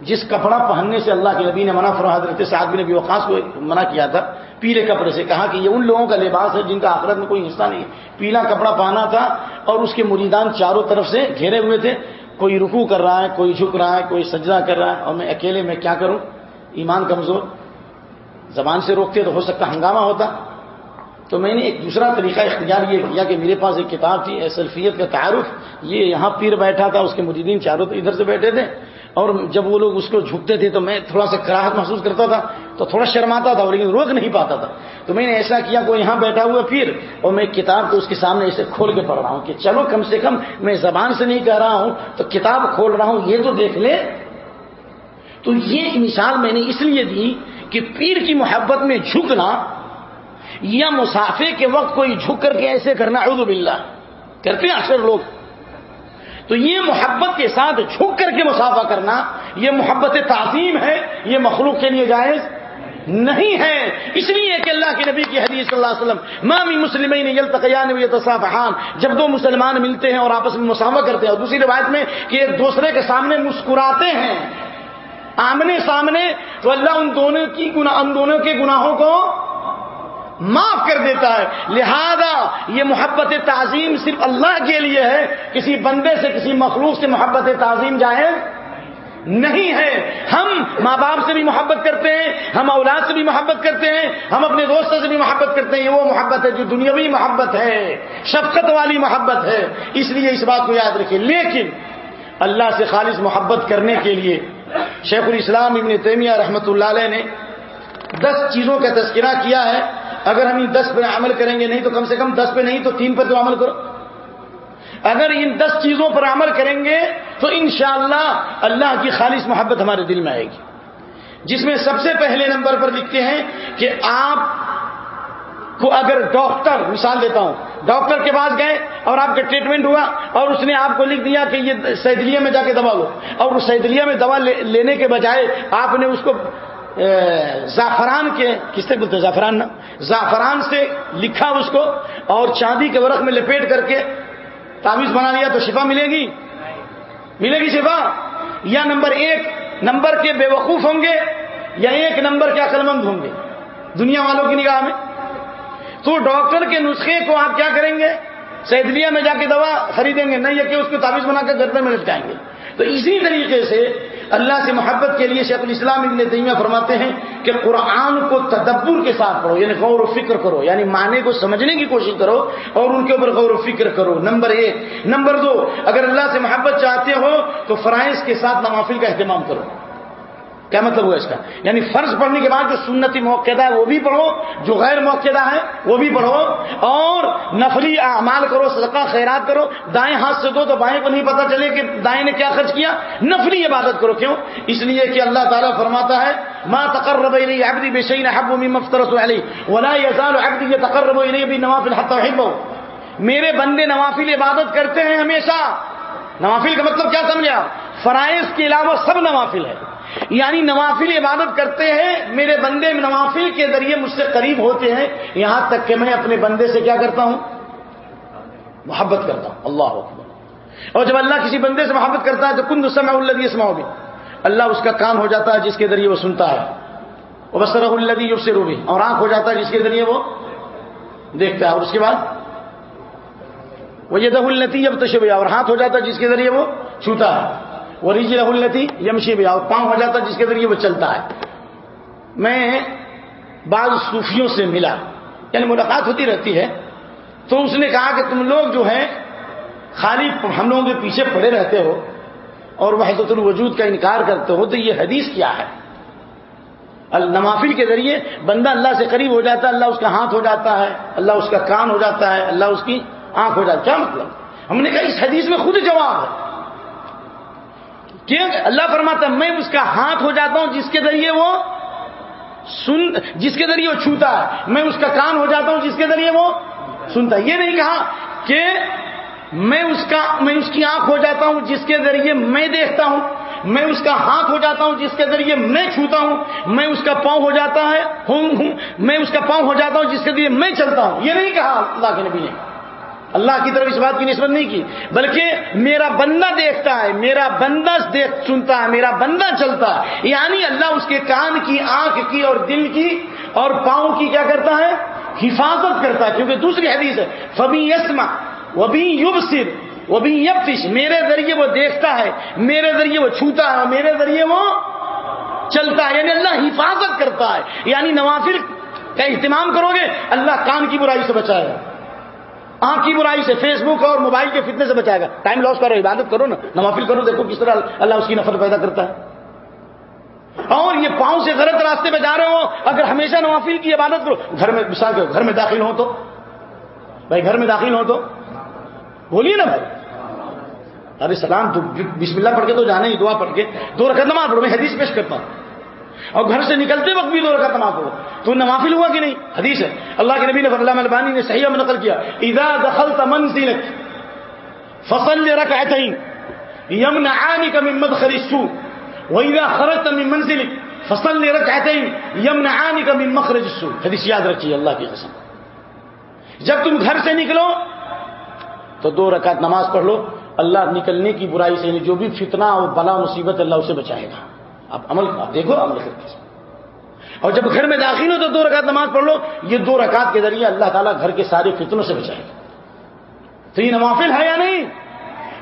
جس کپڑا پہننے سے اللہ کے نبی نے منع فرما حضرت سعد بن نبی وقاص کو منع کیا تھا پیلے کپڑے سے کہا کہ یہ ان لوگوں کا لباس ہے جن کا آخرت میں کوئی حصہ نہیں پیلا کپڑا پہنا تھا اور اس کے مریدان چاروں طرف سے گھیرے ہوئے تھے، کوئی رکو کر رہا ہے، کوئی جھک رہا ہے، کوئی سجدہ کر رہا ہے، اور میں اکیلے میں کیا کروں؟ ایمان کمزور۔ زبان سے روکتے تو ہو سکتا ہنگامہ ہوتا۔ تو میں نے ایک دوسرا طریقہ اختیار یہ کیا کہ میرے پاس ایک کتاب تھی ایسلفیت کا تعارف۔ یہ یہاں پیر بیٹھا تھا، اس کے مجدین چاروں تو ادھر سے بیٹھے تھے۔ اور جب وہ لوگ اس کو جھکتے تھے تو میں تھوڑا سا کراہت محسوس کرتا تھا، تو تھوڑا شرماتا تھا لیکن روک نہیں پاتا تھا۔ تو میں نے ایسا کیا کوئی یہاں بیٹھا ہوا پھر اور میں کتاب کو اس کے سامنے ایسے کھول کے پڑھ رہا ہوں کہ چلو کم سے کم میں زبان سے نہیں کہہ رہا ہوں، تو کتاب کھول رہا ہوں، یہ تو دیکھ لے۔ تو یہ مثال میں نے اس لیے دی کہ پیر کی محبت میں جھکنا یا مسافے کے وقت کوئی جھک کر کے ایسے کرنا، اعوذ باللہ۔ کرتے ہیں اکثر لوگ۔ تو یہ محبت کے ساتھ جھک کر کے مسافہ کرنا، یہ محبت تعظیم ہے، یہ مخلوق کے لیے جائز نہیں ہے۔ اس لیے کہ اللہ کے نبی کی حدیث صلی اللہ علیہ وسلم مامی مسلم یلتقیان جب دو مسلمان ملتے ہیں اور آپس میں مسافہ کرتے ہیں، اور دوسری روایت میں کہ ایک دوسرے کے سامنے مسکراتے ہیں۔ آمنے سامنے تو اللہ ان دونوں کی ان دونوں کے گناہوں کو معاف کر دیتا ہے۔ لہذا یہ محبت تعظیم صرف اللہ کے لیے ہے۔ کسی بندے سے، کسی مخلوق سے محبت تعظیم جائز نہیں ہے۔ ہم ماں باپ سے بھی محبت کرتے ہیں، ہم اولاد سے بھی محبت کرتے ہیں، ہم اپنے دوستوں سے بھی محبت کرتے ہیں۔ یہ وہ محبت ہے جو دنیاوی محبت ہے، شفقت والی محبت ہے۔ اس لیے اس بات کو یاد رکھیں لیکن اللہ سے خالص محبت کرنے کے لیے شیخ الاسلام ابن تیمیہ رحمۃ اللہ علیہ نے دس چیزوں کا تذکرہ کیا ہے۔ اگر ہم ان دس پہ عمل کریں گے نہیں تو کم سے کم دس پہ نہیں تو تین پہ تو عمل کرو۔ اگر ان دس چیزوں پر عمل کریں گے تو انشاءاللہ اللہ اللہ کی خالص محبت ہمارے دل میں آئے گی۔ جس میں سب سے پہلے نمبر پر لکھتے ہیں کہ آپ کو اگر ڈاکٹر، مثال دیتا ہوں، ڈاکٹر کے پاس گئے اور آپ کا ٹریٹمنٹ ہوا اور اس نے آپ کو لکھ دیا کہ یہ سیدلیہ میں جا کے دوا لو اور اس سیدلیہ میں دوا لینے کے بجائے آپ نے اس کو زعفران کے، کس سے بولتے زعفران نا؟ زعفران سے لکھا اس کو اور چاندی کے ورق میں لپیٹ کر کے تعویذ بنا لیا تو شفا ملے گی؟ ملے گی شفا؟ یا نمبر ایک، نمبر کے بے وقوف ہوں گے یا ایک نمبر کے عقلمند ہوں گے؟ دنیا والوں کی نگاہ میں۔ تو ڈاکٹر کے نسخے کو آپ کیا کریں گے؟ سیدلیہ میں جا کے دوا خریدیں گے، نہیں ہے کہ اس کو تعویذ بنا کر گردن میں لٹکائیں گے۔ تو اسی طریقے سے اللہ سے محبت کے لیے شیخ الاسلام ابن تیمیہ فرماتے ہیں کہ قرآن کو تدبر کے ساتھ پڑھو یعنی غور و فکر کرو یعنی معنی کو سمجھنے کی کوشش کرو اور ان کے اوپر غور و فکر کرو۔ نمبر ایک۔ نمبر دو، اگر اللہ سے محبت چاہتے ہو تو فرائض کے ساتھ نوافل کا اہتمام کرو۔ کیا مطلب ہوا اس کا؟ یعنی فرض پڑھنے کے بعد جو سنتی موقع ہے وہ بھی پڑھو، جو غیر موقع ہے وہ بھی پڑھو، اور نفلی اعمال کرو، صدقہ، خیرات کرو، دائیں ہاتھ سے دو تو بائیں کو نہیں پتا چلے کہ دائیں نے کیا خرچ کیا، نفلی عبادت کرو، کیوں؟ اس لیے کہ اللہ تعالیٰ فرماتا ہے ماں تقرب عبدی بے شعین حب مفترس علی ولا یزال عبدی یہ تقرب بھی نوافل میرے بندے نوافل عبادت کرتے ہیں ہمیشہ۔ نوافل کا مطلب کیا سمجھا؟ فرائض کے علاوہ سب نوافل ہے یعنی نوافل عبادت کرتے ہیں، میرے بندے نوافل کے ذریعے مجھ سے قریب ہوتے ہیں، یہاں تک کہ میں اپنے بندے سے کیا کرتا ہوں؟ محبت کرتا ہوں۔ اللہ اکبر۔ اور جب اللہ کسی بندے سے محبت کرتا ہے تو کن دوسرا میں الدی اسما بھی اللہ اس کا کان ہو جاتا ہے جس کے ذریعے وہ سنتا ہے۔ وہ بسر الدی یوب سے روبی اور آنکھ ہو جاتا ہے جس کے ذریعے وہ دیکھتا ہے۔ اور اس کے بعد؟ وہ یہ دہ النتی جب تشبیہ اور ہاتھ ہو جاتا ہے جس کے ذریعے وہ چھوتا ہے۔ وہ ریجی التی یمشی بھی پاؤں ہو جاتا جس کے ذریعے وہ چلتا ہے۔ میں بعض صوفیوں سے ملا یعنی ملاقات ہوتی رہتی ہے، تو اس نے کہا کہ تم لوگ جو ہیں، خالی ہم لوگوں کے پیچھے پڑے رہتے ہو اور وحدت الوجود کا انکار کرتے ہو، تو یہ حدیث کیا ہے؟ نوافل کے ذریعے بندہ اللہ سے قریب ہو جاتا ہے، اللہ اس کا ہاتھ ہو جاتا ہے، اللہ اس کا کان ہو جاتا ہے، اللہ اس کی آنکھ ہو جاتا ہے۔ کیا مطلب؟ ہم نے کہا اس حدیث میں خود جواب ہے۔ کیوں؟ اللہ فرماتا میں اس کا ہاتھ ہو جاتا ہوں جس کے ذریعے وہ سن، جس کے ذریعے وہ چھوتا ہے۔ میں اس کا کان ہو جاتا ہوں جس کے ذریعے وہ سنتا ہے۔ یہ نہیں کہا کہ میں اس کا، میں اس کی آنکھ ہو جاتا ہوں جس کے ذریعے میں دیکھتا ہوں۔ میں اس کا ہاتھ ہو جاتا ہوں جس کے ذریعے میں چھوتا ہوں۔ میں اس کا پاؤں ہو جاتا ہے، ہوں ہوں۔ میں اس کا پاؤں ہو جاتا ہوں جس کے ذریعے میں چلتا ہوں۔ یہ نہیں کہا اللہ کے نبی نے۔ اللہ کی طرف اس بات کی نسبت نہیں کی، بلکہ میرا بندہ دیکھتا ہے، میرا بندہ دیکھ سنتا ہے، میرا بندہ چلتا ہے۔ یعنی اللہ اس کے کان کی، آنکھ کی اور دل کی اور پاؤں کی کیا کرتا ہے؟ حفاظت کرتا ہے۔ کیونکہ دوسری حدیث ہے، فبی یسما وہ بھی یوب صرف وہ بھی یب میرے ذریعے وہ دیکھتا ہے، میرے ذریعے وہ چھوتا ہے اور میرے ذریعے وہ چلتا ہے۔ یعنی اللہ حفاظت کرتا ہے۔ یعنی نوافل کا اہتمام کرو گے، اللہ کان کی برائی سے بچائے گا۔ آنکھ کی برائی سے فیس بک اور موبائل کے فتنے سے بچائے گا۔ ٹائم لاس کرو، عبادت کرو نا۔ نوافل کرو، دیکھو کس طرح اللہ اس کی نفر پیدا کرتا ہے۔ اور یہ پاؤں سے غلط راستے پہ جا رہے ہو، اگر ہمیشہ نوافل کی عبادت کرو۔ گھر میں، مثال کرو گھر میں داخل ہو تو۔ بھائی، گھر میں داخل ہو تو۔ بولیے نا بھائی۔ ارے سلام، تو بسم اللہ پڑھ کے تو جانے ہی، دعا پڑھ کے۔ دو رکعت نماز پڑھو، میں حدیث پیش کرتا ہوں۔ اور گھر سے نکلتے وقت بھی دو رکعت نماز پڑھو۔ تو نوافل ہوا کہ نہیں؟ حدیث ہے۔ اللہ کے نبی نے اللہ ملبانی نے صحیح میں نقل کیا۔ اذا دخلت منزلك فصل ركعتين يمنعانك من مدخل السوق واذا خرجت من منزلك فصل ركعتين يمنعانك من مخرج السوق حدیث یاد رکھیے، اللہ کی قسم۔ جب تم گھر سے نکلو تو دو رکعت نماز پڑھ لو۔ اللہ نکلنے کی برائی سے جو بھی فتنہ اور بلا مصیبت اللہ اسے بچائے گا۔ آپ عمل آپ دیکھو، عمل کر کے اور جب گھر میں داخل ہو تو دو رکعت نماز پڑھ لو، یہ دو رکعت کے ذریعے اللہ تعالیٰ گھر کے سارے فتنوں سے بچائے گا۔ تو یہ نوافل ہے یا نہیں؟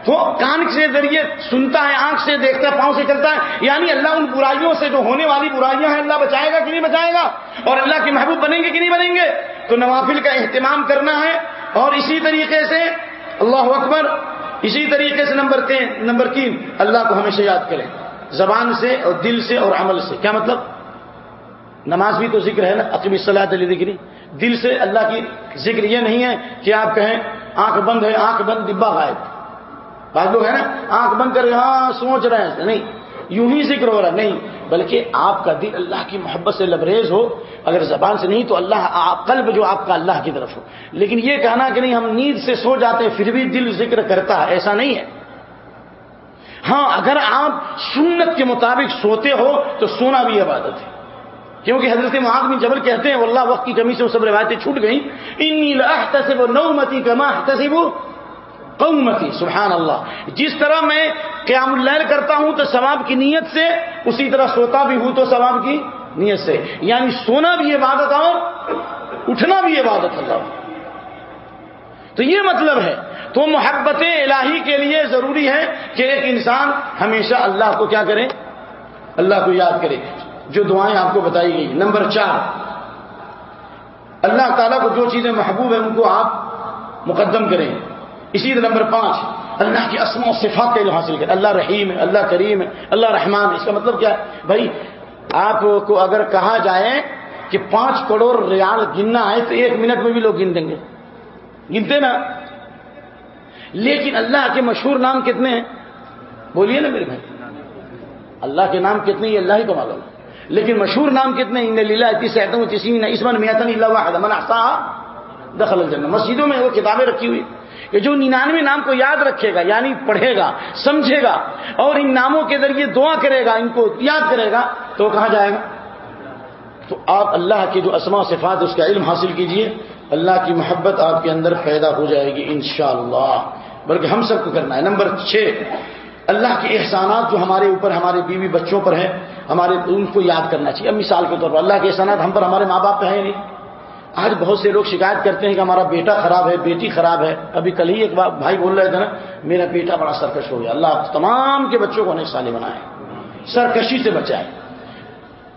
تو کان سے ذریعے سنتا ہے، آنکھ سے دیکھتا ہے، پاؤں سے چلتا ہے۔ یعنی اللہ ان برائیوں سے جو ہونے والی برائیاں ہیں، اللہ بچائے گا کہ نہیں بچائے گا؟ اور اللہ کے محبوب بنیں گے کہ نہیں بنیں گے؟ تو نوافل کا اہتمام کرنا ہے۔ اور اسی طریقے سے اللہ اکبر، اسی طریقے سے نمبر تین نمبر تین، اللہ کو ہمیشہ یاد کریں زبان سے اور دل سے اور عمل سے۔ کیا مطلب؟ نماز بھی تو ذکر ہے نا عقیم صلاح علی ذکری دل سے اللہ کی ذکر یہ نہیں ہے کہ آپ کہیں آنکھ بند ہے، آنکھ بند ڈبا غائب۔ بعض لوگ ہے نا، آنکھ بند کر ہاں سوچ رہے ہیں۔ نہیں، یوں ہی ذکر ہو رہا نہیں، بلکہ آپ کا دل اللہ کی محبت سے لبریز ہو۔ اگر زبان سے نہیں تو اللہ قلب جو آپ کا اللہ کی طرف ہو۔ لیکن یہ کہنا کہ نہیں، ہم نیند سے سو جاتے ہیں، پھر بھی دل ذکر کرتا ہے، ایسا نہیں ہے۔ ہاں اگر آپ سنت کے مطابق سوتے ہو تو سونا بھی عبادت ہے۔ کیونکہ حضرت معاذ بن جبل کہتے ہیں، واللہ وقت کی کمی سے وہ سب روایتیں چھوٹ گئیں۔ انی لاحتسب نومتی کما احتسب قومتی سبحان اللہ جس طرح میں قیام اللیل کرتا ہوں تو ثواب کی نیت سے، اسی طرح سوتا بھی ہوں تو ثواب کی نیت سے۔ یعنی سونا بھی عبادت اور اٹھنا بھی عبادت، اللہ۔ تو یہ مطلب ہے تو محبت الہی کے لیے ضروری ہے کہ ایک انسان ہمیشہ اللہ کو کیا کرے؟ اللہ کو یاد کرے۔ جو دعائیں آپ کو بتائی گئی۔ نمبر چار، اللہ تعالیٰ کو جو چیزیں محبوب ہیں، ان کو آپ مقدم کریں۔ اسی طرح نمبر پانچ، اللہ کی اسم و صفات کا علم حاصل کریں۔ اللہ رحیم ہے، اللہ کریم ہے، اللہ رحمان اس کا مطلب کیا ہے؟ بھائی، آپ کو اگر کہا جائے کہ پانچ کروڑ ریال گننا ہے، تو ایک منٹ میں بھی لوگ گن دیں گے۔ گنتے نا۔ لیکن اللہ کے مشہور نام کتنے ہیں؟ بولیے نا میرے بھائی۔ اللہ کے نام کتنے یہ اللہ ہی کو معلوم لیکن مشہور نام کتنے ان لیلا اسمن میتن اللہ دخل الجنہ۔ مسجدوں میں وہ کتابیں رکھی ہوئی کہ جو ننانوے نام کو یاد رکھے گا یعنی پڑھے گا، سمجھے گا، اور ان ناموں کے ذریعے دعا کرے گا، ان کو یاد کرے گا، تو کہاں جائے گا؟ تو آپ اللہ کے جو اسما صفات، اس کا علم حاصل کیجیے۔ اللہ کی محبت آپ کے اندر پیدا ہو جائے گی انشاءاللہ۔ بلکہ ہم سب کو کرنا ہے۔ نمبر چھ، اللہ کے احسانات جو ہمارے اوپر، ہمارے بیوی بچوں پر ہیں، ہمارے ان کو یاد کرنا چاہیے۔ اب مثال کے طور پر، اللہ کے احسانات ہم پر ہمارے ماں باپ پہ ہیں نہیں۔ آج بہت سے لوگ شکایت کرتے ہیں کہ ہمارا بیٹا خراب ہے، بیٹی خراب ہے۔ ابھی کل ہی ایک بھائی بول رہے تھے نا، میرا بیٹا بڑا سرکش ہو گیا۔ اللہ تمام کے بچوں کو نیک سالے بنائے، سرکشی سے بچائے۔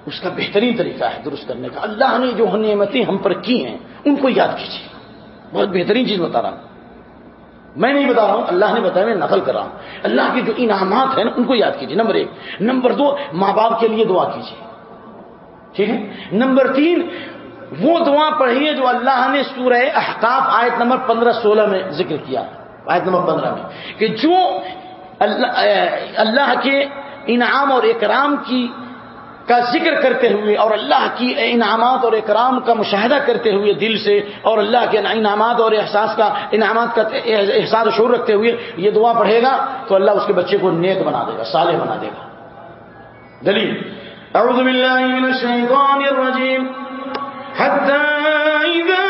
اس کا بہترین طریقہ ہے درست کرنے کا۔ اللہ نے جو نعمتیں ہم پر کی ہیں، ان کو یاد کیجیے بہت بہترین چیز بتا رہا ہوں۔ میں نہیں بتا رہا ہوں، اللہ نے بتایا، میں نقل کر رہا ہوں۔ اللہ کے جو انعامات ہیں نا، ان کو یاد کیجیے نمبر ایک۔ نمبر دو، ماں باپ کے لیے دعا کیجیے ٹھیک ہے؟ نمبر تین، وہ دعا پڑھیے جو اللہ نے سورہ احقاف آیت نمبر پندرہ سولہ میں ذکر کیا۔ آیت نمبر پندرہ میں۔ کہ جو اللہ اللہ کے انعام اور اکرام کی کا ذکر کرتے ہوئے اور اللہ کی انعامات اور اکرام کا مشاہدہ کرتے ہوئے دل سے اور اللہ کے انعامات اور احساس کا انعامات کا احساس شور رکھتے ہوئے یہ دعا پڑھے گا تو اللہ اس کے بچے کو نیک بنا دے گا، صالح بنا دے گا۔ دلیل۔ اعوذ باللہ من الشیطان الرجیم۔ حتی اذا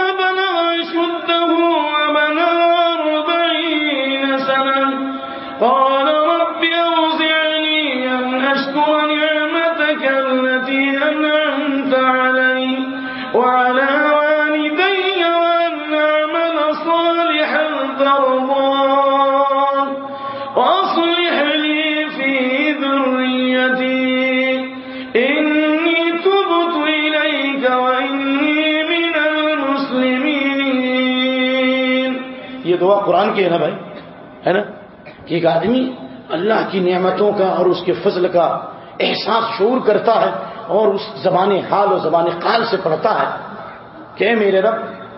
قرآن کی ہے نا بھائی؟ ہے نا؟ کہ ایک آدمی اللہ کی نعمتوں کا اور اس کے فضل کا احساس شعور کرتا ہے اور اس زبان حال اور زبان قال سے پڑھتا ہے کہ میرے رب،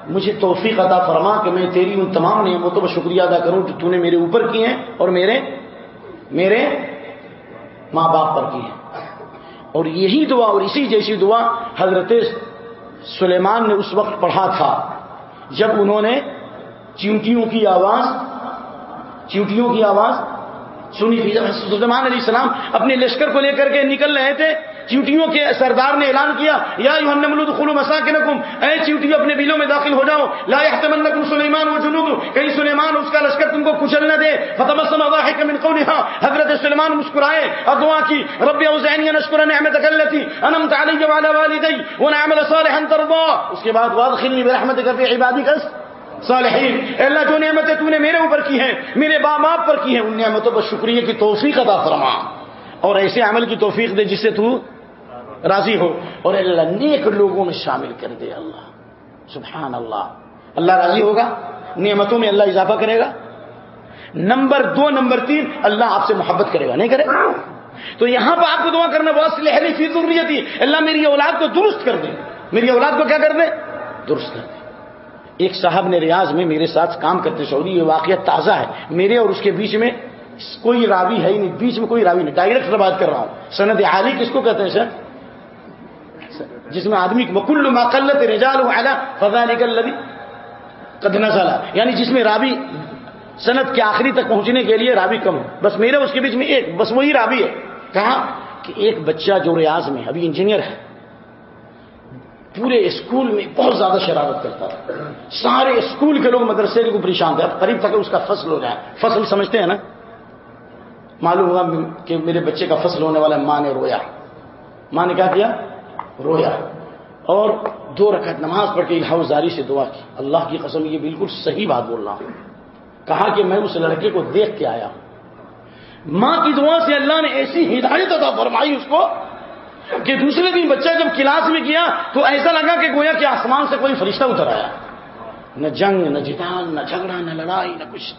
مجھے توفیق عطا فرما کہ میں تیری ان تمام نعمتوں پر شکریہ ادا کروں جو تو نے میرے اوپر کی ہیں اور میرے میرے ماں باپ پر کی ہیں۔ اور یہی دعا اور اسی جیسی دعا حضرت سلیمان نے اس وقت پڑھا تھا جب انہوں نے چیونٹیوں کی آواز، چیونٹیوں کی آواز۔ سنی تھی سلمان علیہ السلام اپنے لشکر کو لے کر کے نکل رہے تھے چیوٹیوں کے سردار نے اعلان کیا، یا خلو مسا کے نقم اے چیوٹی اپنے بلوں میں داخل ہو جاؤ۔ لا يحتمنكم سلیمان و جنوب، کہیں سلیمان اس کا لشکر تم کو کچل نہ دے۔ فتبسم ضاحكا من قولها حضرت سلیمان مسکرائے۔ اور دعا کی، رب اوزعني ان اشكر نعمتك التي انعمت علي وعلى والدي ونعمل صالحا ترضى اس کے بعد وادخلني برحمتك في عبادك صالحین اللہ جو نعمتیں تو نے میرے اوپر کی ہیں، میرے باپ باپ پر کی ہیں، ان نعمتوں پر شکریہ کی توفیق عطا فرما۔ اور ایسے عمل کی توفیق دے جس سے تو راضی ہو۔ اور اللہ نیک لوگوں میں شامل کر دے اللہ۔ سبحان اللہ اللہ راضی ہوگا، نعمتوں میں اللہ اضافہ کرے گا۔ نمبر دو، نمبر تین، اللہ آپ سے محبت کرے گا، نہیں کرے؟ گا تو یہاں پہ آپ کو دعا کرنا بہت لہری فی ضروری اللہ میری اولاد کو درست کر دے۔ میری اولاد کو کیا کر دے؟ درست کر دے۔ ایک صاحب نے ریاض میں میرے ساتھ کام کرتے سعودی، یہ واقعہ تازہ ہے۔ میرے اور اس کے بیچ میں کوئی راوی ہے ہی نہیں، بیچ میں کوئی راوی نہیں۔ ڈائریکٹ بات کر رہا ہوں۔ سند عالی کس کو کہتے ہیں سر؟ جس میں آدمی مکل ماقلت رجال قدنا سالا یعنی جس میں راوی صنعت کے آخری تک پہنچنے کے لیے راوی کم ہو بس میرے اس کے بیچ میں ایک، بس وہی راوی ہے۔ کہا کہ ایک بچہ جو ریاض میں ابھی انجینئر ہے۔ پورے اسکول میں بہت زیادہ شرارت کرتا تھا۔ سارے اسکول کے لوگ مدرسے کو پریشان تھے۔ قریب تک اس کا فصل ہو جائے۔ فصل سمجھتے ہیں نا؟ معلوم ہوا کہ میرے بچے کا فصل ہونے والا ماں نے رویا۔ ماں نے کیا کیا؟ رویا۔ اور دو رکعت نماز پڑھ کے حوزاری سے دعا کی۔ اللہ کی قسم، یہ بالکل صحیح بات بول رہا ہوں۔ کہا کہ میں اس لڑکے کو دیکھ کے آیا ہوں۔ ماں کی دعا سے اللہ نے ایسی ہدایت ادا فرمائی اس کو کہ دوسرے دن بچہ جب کلاس میں کیا تو ایسا لگا کہ گویا کہ آسمان سے کوئی فرشتہ اتر آیا۔ نہ جنگ، نہ جتان نہ جھگڑا، نہ لڑائی، نہ کچھ۔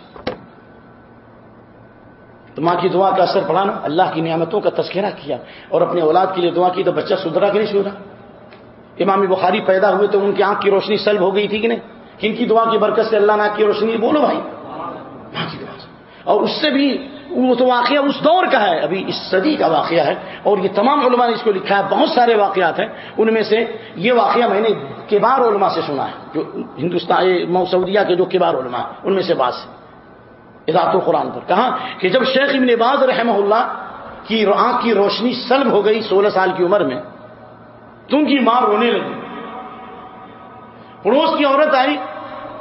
تو ماں کی دعا کا اثر پڑا نا۔ اللہ کی نعمتوں کا تذکرہ کیا اور اپنے اولاد کے لیے دعا کی تو بچہ سدھرا کہ نہیں سدھرا؟ امام بخاری پیدا ہوئے تو ان کی آنکھ کی روشنی سلب ہو گئی تھی کہ نہیں؟ کن کی دعا کی برکت سے اللہ نے آنکھ کی روشنی؟ بولو بھائی، ماں کی دعا اور اس سے بھی وہ تو واقعہ اس دور کا ہے، ابھی اس صدی کا واقعہ ہے۔ اور یہ تمام علماء نے اس کو لکھا ہے، بہت سارے واقعات ہیں۔ ان میں سے یہ واقعہ میں نے کبار علماء سے سنا ہے، جو ہندوستان سعودیہ کے جو کبار علماء ان میں سے بات اضاط القرآن پر۔ کہا کہ جب شیخ ابن باز رحمہ اللہ کی آنکھ کی روشنی سلب ہو گئی سولہ سال کی عمر میں تم کی ماں رونے لگی۔ پڑوس کی عورت آئی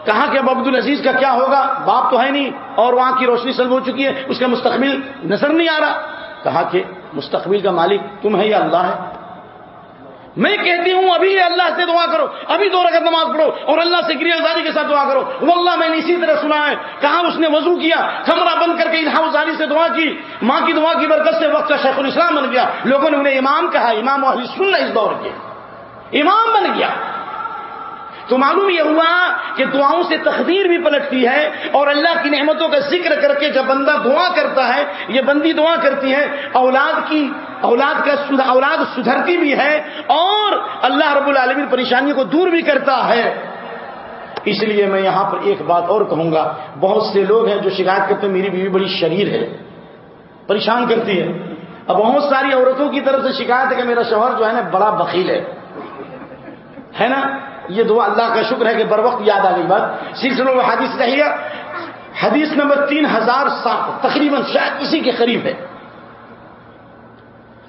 کہا کہ اب عبد العزیز کا کیا ہوگا؟ باپ تو ہے نہیں اور وہاں کی روشنی سلب ہو چکی ہے، اس کا مستقبل نظر نہیں آ رہا۔ کہا کہ مستقبل کا مالک تم ہے یا اللہ ہے؟ میں کہتی ہوں، ابھی اللہ سے دعا کرو، ابھی دو رکعت نماز پڑھو اور اللہ سے گری ازاری کے ساتھ دعا کرو۔ وہ اللہ میں نے اسی طرح سنا ہے، کہاں اس نے وضو کیا؟ کمرہ بند کر کے ازاری سے دعا کی۔ ماں کی دعا کی برکت سے وقت کا شیخ الاسلام بن گیا۔ لوگوں نے انہیں امام کہا، امام والی سننا اس دور کے۔ امام بن گیا۔ تو معلوم یہ ہوا کہ دعاؤں سے تقدیر بھی پلٹتی ہے اور اللہ کی نعمتوں کا ذکر کر کے جب بندہ دعا کرتا ہے، یہ بندی دعا کرتی ہے، اولاد کی، اولاد کا اولاد سدھرتی بھی ہے اور اللہ رب العالمین پریشانی کو دور بھی کرتا ہے۔ اس لیے میں یہاں پر ایک بات اور کہوں گا، بہت سے لوگ ہیں جو شکایت کرتے ہیں، میری بیوی بڑی شریر ہے، پریشان کرتی ہے۔ اب بہت ساری عورتوں کی طرف سے شکایت ہے کہ میرا شوہر جو ہے نا بڑا بخیل ہے۔ ہے نا؟ یہ دعا اللہ کا شکر ہے کہ بر وقت یاد آ گئی بات۔ سلسلوں میں حدیث رہی حدیث نمبر تین ہزار سات تقریباً شاید اسی کے قریب ہے۔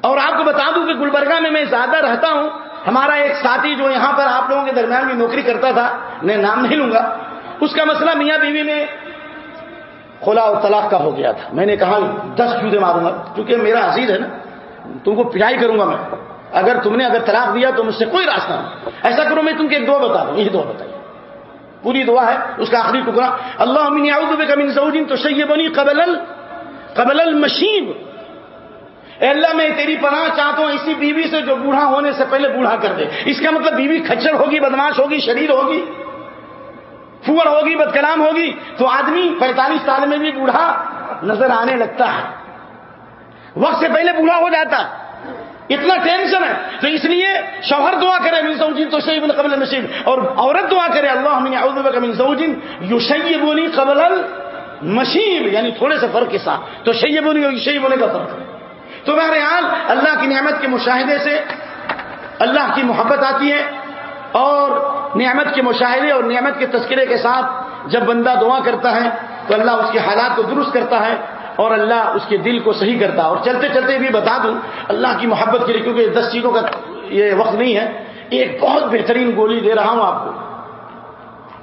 اور آپ کو بتا دوں کہ گلبرگہ میں میں زیادہ رہتا ہوں۔ ہمارا ایک ساتھی جو یہاں پر آپ لوگوں کے درمیان میں نوکری کرتا تھا، میں نام نہیں لوں گا۔ اس کا مسئلہ میاں بیوی میں کھلا اور طلاق کا ہو گیا تھا۔ میں نے کہا، دس جوتے ماروں گا، کیونکہ میرا عزیز ہے نا، تم کو پٹائی کروں گا میں۔ اگر تم نے اگر طلاق دیا تو مجھ سے کوئی راستہ نہیں۔ ایسا کرو، میں تم کو ایک دعا بتا دوں یہ دعا بتائیے۔ پوری دعا ہے، اس کا آخری ٹکڑا۔ اللہ من زوجین تو بنی قبل قبل المشیب۔ اے اللہ، میں تیری پناہ چاہتا ہوں ایسی بیوی سے جو بوڑھا ہونے سے پہلے بوڑھا کر دے۔ اس کا مطلب بیوی کھچر ہوگی بدماش ہوگی، شریر ہوگی پور ہوگی بد کلام ہوگی، تو آدمی پینتالیس سال میں بھی بوڑھا نظر آنے لگتا ہے۔ وقت سے پہلے بوڑھا ہو جاتا ہے۔ اتنا ٹینشن ہے۔ تو اس لیے شوہر دعا کرے، من زوجین تو شیب قبل نشیب اور عورت دعا کرے اللہ من اعوذ بک من زوجین یشیبونی قبل المشیب یعنی تھوڑے سے فرق کے ساتھ۔ تو شیبونی اور یشیبونی کا فرق۔ ہے تو بہرحال اللہ کی نعمت کے مشاہدے سے اللہ کی محبت آتی ہے۔ اور نعمت کے مشاہدے اور نعمت کے تذکرے کے ساتھ جب بندہ دعا کرتا ہے تو اللہ اس کے حالات کو درست کرتا ہے۔ اور اللہ اس کے دل کو صحیح کرتا اور چلتے چلتے بھی بتا دوں، اللہ کی محبت کے لیے، کیونکہ دس چیزوں کا یہ وقت نہیں ہے، ایک بہت بہترین گولی دے رہا ہوں آپ کو۔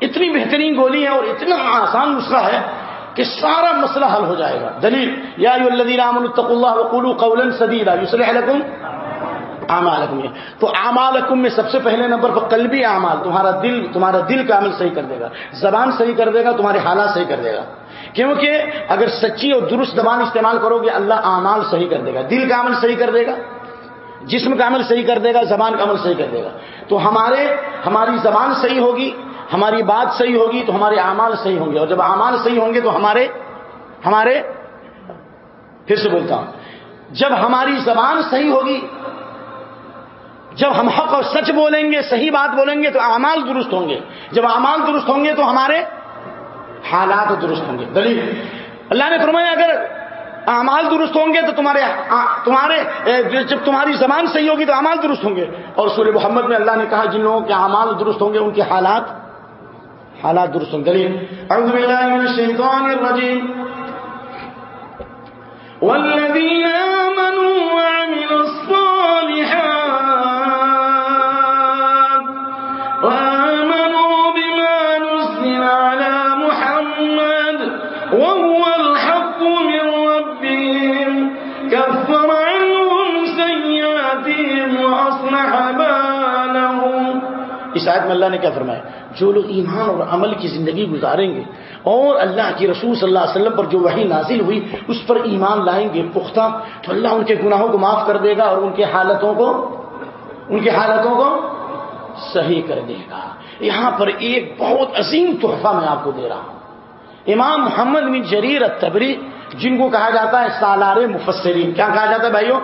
اتنی بہترین گولی ہے اور اتنا آسان نسخہ ہے کہ سارا مسئلہ حل ہو جائے گا۔ دلیل، یا اللہ وقولوا قولا سدیدا، یصلح لكم اعمالکم تو اعمالکم میں سب سے پہلے نمبر پر قلبی اعمال، تمہارا دل تمہارا دل کا عمل صحیح کر دے گا، زبان صحیح کر دے گا، تمہارے حالات صحیح کر دے گا۔ کیونکہ اگر سچی اور درست زبان استعمال کرو گے، اللہ اعمال صحیح کر دے گا۔ دل کا عمل صحیح کر دے گا، جسم کا عمل صحیح کر دے گا، زبان کا عمل صحیح کر دے گا۔ تو ہمارے، ہماری زبان صحیح ہوگی، ہماری بات صحیح ہوگی، تو ہمارے اعمال صحیح ہوں گے۔ اور جب اعمال صحیح ہوں گے، تو ہمارے ہمارے، پھر سے بولتا ہوں، جب ہماری زبان صحیح ہوگی جب ہم حق اور سچ بولیں گے، صحیح بات بولیں گے تو اعمال درست ہوں گے۔ جب اعمال درست ہوں گے تو ہمارے حالات درست ہوں گے۔ دلیل۔ اللہ نے فرمایا، اگر اعمال درست ہوں گے تو تمہارے تمہارے جب تمہاری زبان صحیح ہوگی تو اعمال درست ہوں گے۔ اور سورہ محمد میں اللہ نے کہا، جن لوگوں کے اعمال درست ہوں گے، ان کے حالات حالات درست ہوں گے۔ اعوذ باللہ من الشیطان الرجیم۔ والذین آمنوا وعملوا اس آیت میں اللہ نے کیا فرمایا جو لوگ ایمان اور عمل کی زندگی گزاریں گے اور اللہ کی رسول صلی اللہ علیہ وسلم پر جو وہی نازل ہوئی، اس پر ایمان لائیں گے پختہ، تو اللہ ان کے گناہوں کو معاف کر دے گا اور ان کے حالتوں کو، ان کی حالتوں کو صحیح کر دے گا۔ یہاں پر ایک بہت عظیم تحفہ میں آپ کو دے رہا ہوں۔ امام محمد بن جریر التبری، جن کو کہا جاتا ہے سالار مفسرین، کیا کہا جاتا ہے بھائیوں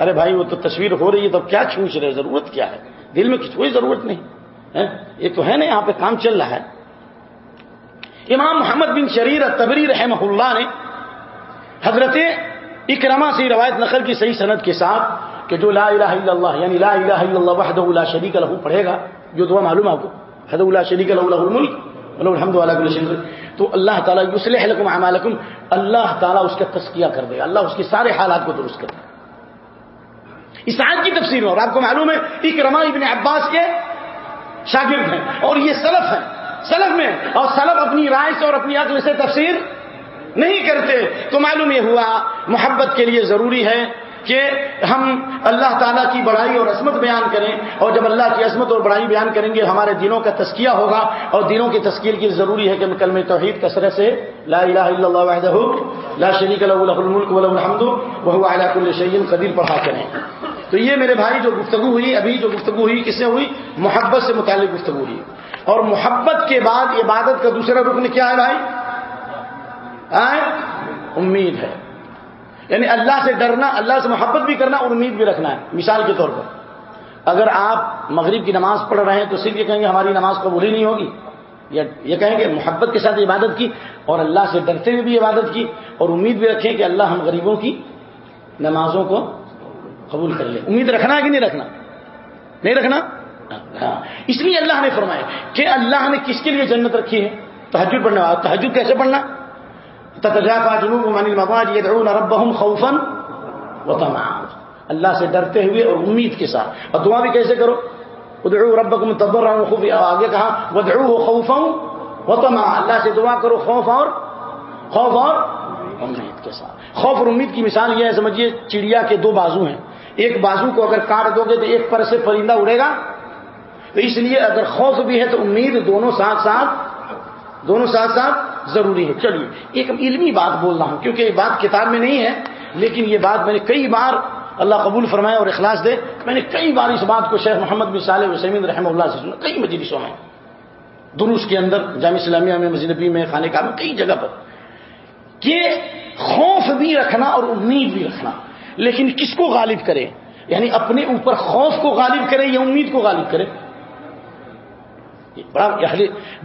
ارے بھائی، وہ تو تصویر ہو رہی ہے، تو کیا چھوچ رہے ضرورت کیا ہے؟ دل میں کوئی ضرورت نہیں یہ تو ہے نا یہاں پہ کام چل رہا ہے۔ امام محمد بن شریر تبری رحمہ اللہ نے حضرت اکرما سے روایت نقل کی صحیح صنعت کے ساتھ کہ جو لا الہ الا اللہ یعنی لا الہ الا اللہ وحدہ لا شریک لہو پڑھے گا، جو دعا معلوم ہے آپ کو حد لا شریک لہو لہو الملک۔ ولہ الحمد للہ کل شیء تو اللہ تعالیٰ یصلح لکم اعمالکم، اللہ تعالیٰ اس کا تزکیہ کر دے گا اللہ اس کے سارے حالات کو درست کر دے۔ گا اس آیت کی تفسیر میں اور آپ کو معلوم ہے اکرما ابن عباس کے شاگرد ہیں اور یہ سلف ہیں۔ سلف میں اور سلف اپنی رائے سے اور اپنی عقل سے تفسیر نہیں کرتے۔ تو معلوم یہ ہوا، محبت کے لیے ضروری ہے۔ کہ ہم اللہ تعالیٰ کی بڑائی اور عصمت بیان کریں اور جب اللہ کی عصمت اور بڑائی بیان کریں گے ہمارے دینوں کا تسکیہ ہوگا اور دینوں کی تسکیل کی ضروری ہے کہ ہم کلم توحید کثرت سے لا الہ الا اللہ وحدہ لا شریک له له الملک وله الحمد وهو على كل شيء قدیر پڑھا کریں۔ تو یہ میرے بھائی جو گفتگو ہوئی، ابھی جو گفتگو ہوئی، کس سے ہوئی؟ محبت سے متعلق گفتگو ہوئی۔ اور محبت کے بعد عبادت کا دوسرا رکن کیا ہے بھائی؟ امید ہے۔ یعنی اللہ سے ڈرنا، اللہ سے محبت بھی کرنا اور امید بھی رکھنا ہے۔ مثال کے طور پر، اگر آپ مغرب کی نماز پڑھ رہے ہیں تو صرف یہ کہیں گے ہماری نماز قبول ہی نہیں ہوگی۔ یا یہ کہیں گے محبت کے ساتھ عبادت کی اور اللہ سے ڈرتے ہوئے بھی عبادت کی اور امید بھی رکھیں کہ اللہ ہم غریبوں کی نمازوں کو قبول کر لے۔ امید رکھنا کہ نہیں رکھنا؟ نہیں رکھنا؟ ہاں۔ اس لیے اللہ نے فرمایا کہ اللہ نے کس کے لیے جنت رکھی ہے؟ تحجد پڑھنے والا تحجد کیسے پڑھنا؟ تتجافى جنوبهم عن المضاجع يدعون ربهم خوفا وطمعا. اللہ سے ڈرتے ہوئے اور امید کے ساتھ. اور دعا بھی کیسے کرو؟ ادعوا ربكم تضرعا وخفيا آگے کہا، وادعوه خوفا وطمعا. اللہ سے دعا کرو خوف اور خوف اور امید کے ساتھ. خوف اور امید کی مثال یہ ہے، سمجھیے، چڑیا کے دو بازو ہیں. ایک بازو کو اگر کاٹ دو گے تو ایک پر سے پرندہ اڑے گا. تو اس لیے اگر خوف بھی ہے تو امید دونوں ساتھ ساتھ، دونوں ساتھ ساتھ ضروری ہے۔ چلیے، ایک علمی بات بول رہا ہوں، کیونکہ یہ بات کتاب میں نہیں ہے، لیکن یہ بات میں نے کئی بار اللہ قبول فرمائے اور اخلاص دے۔ میں نے کئی بار اس بات کو شیخ محمد بن صالح وسمین رحمہ اللہ سے سنا، کئی مجلسوں میں، دروس کے اندر، جامع اسلامیہ میں مجنبی میں خانے کا میں، کئی جگہ پر، کہ خوف بھی رکھنا اور امید بھی رکھنا۔ لیکن کس کو غالب کرے؟ یعنی اپنے اوپر خوف کو غالب کرے یا امید کو غالب کرے؟ جی، بڑا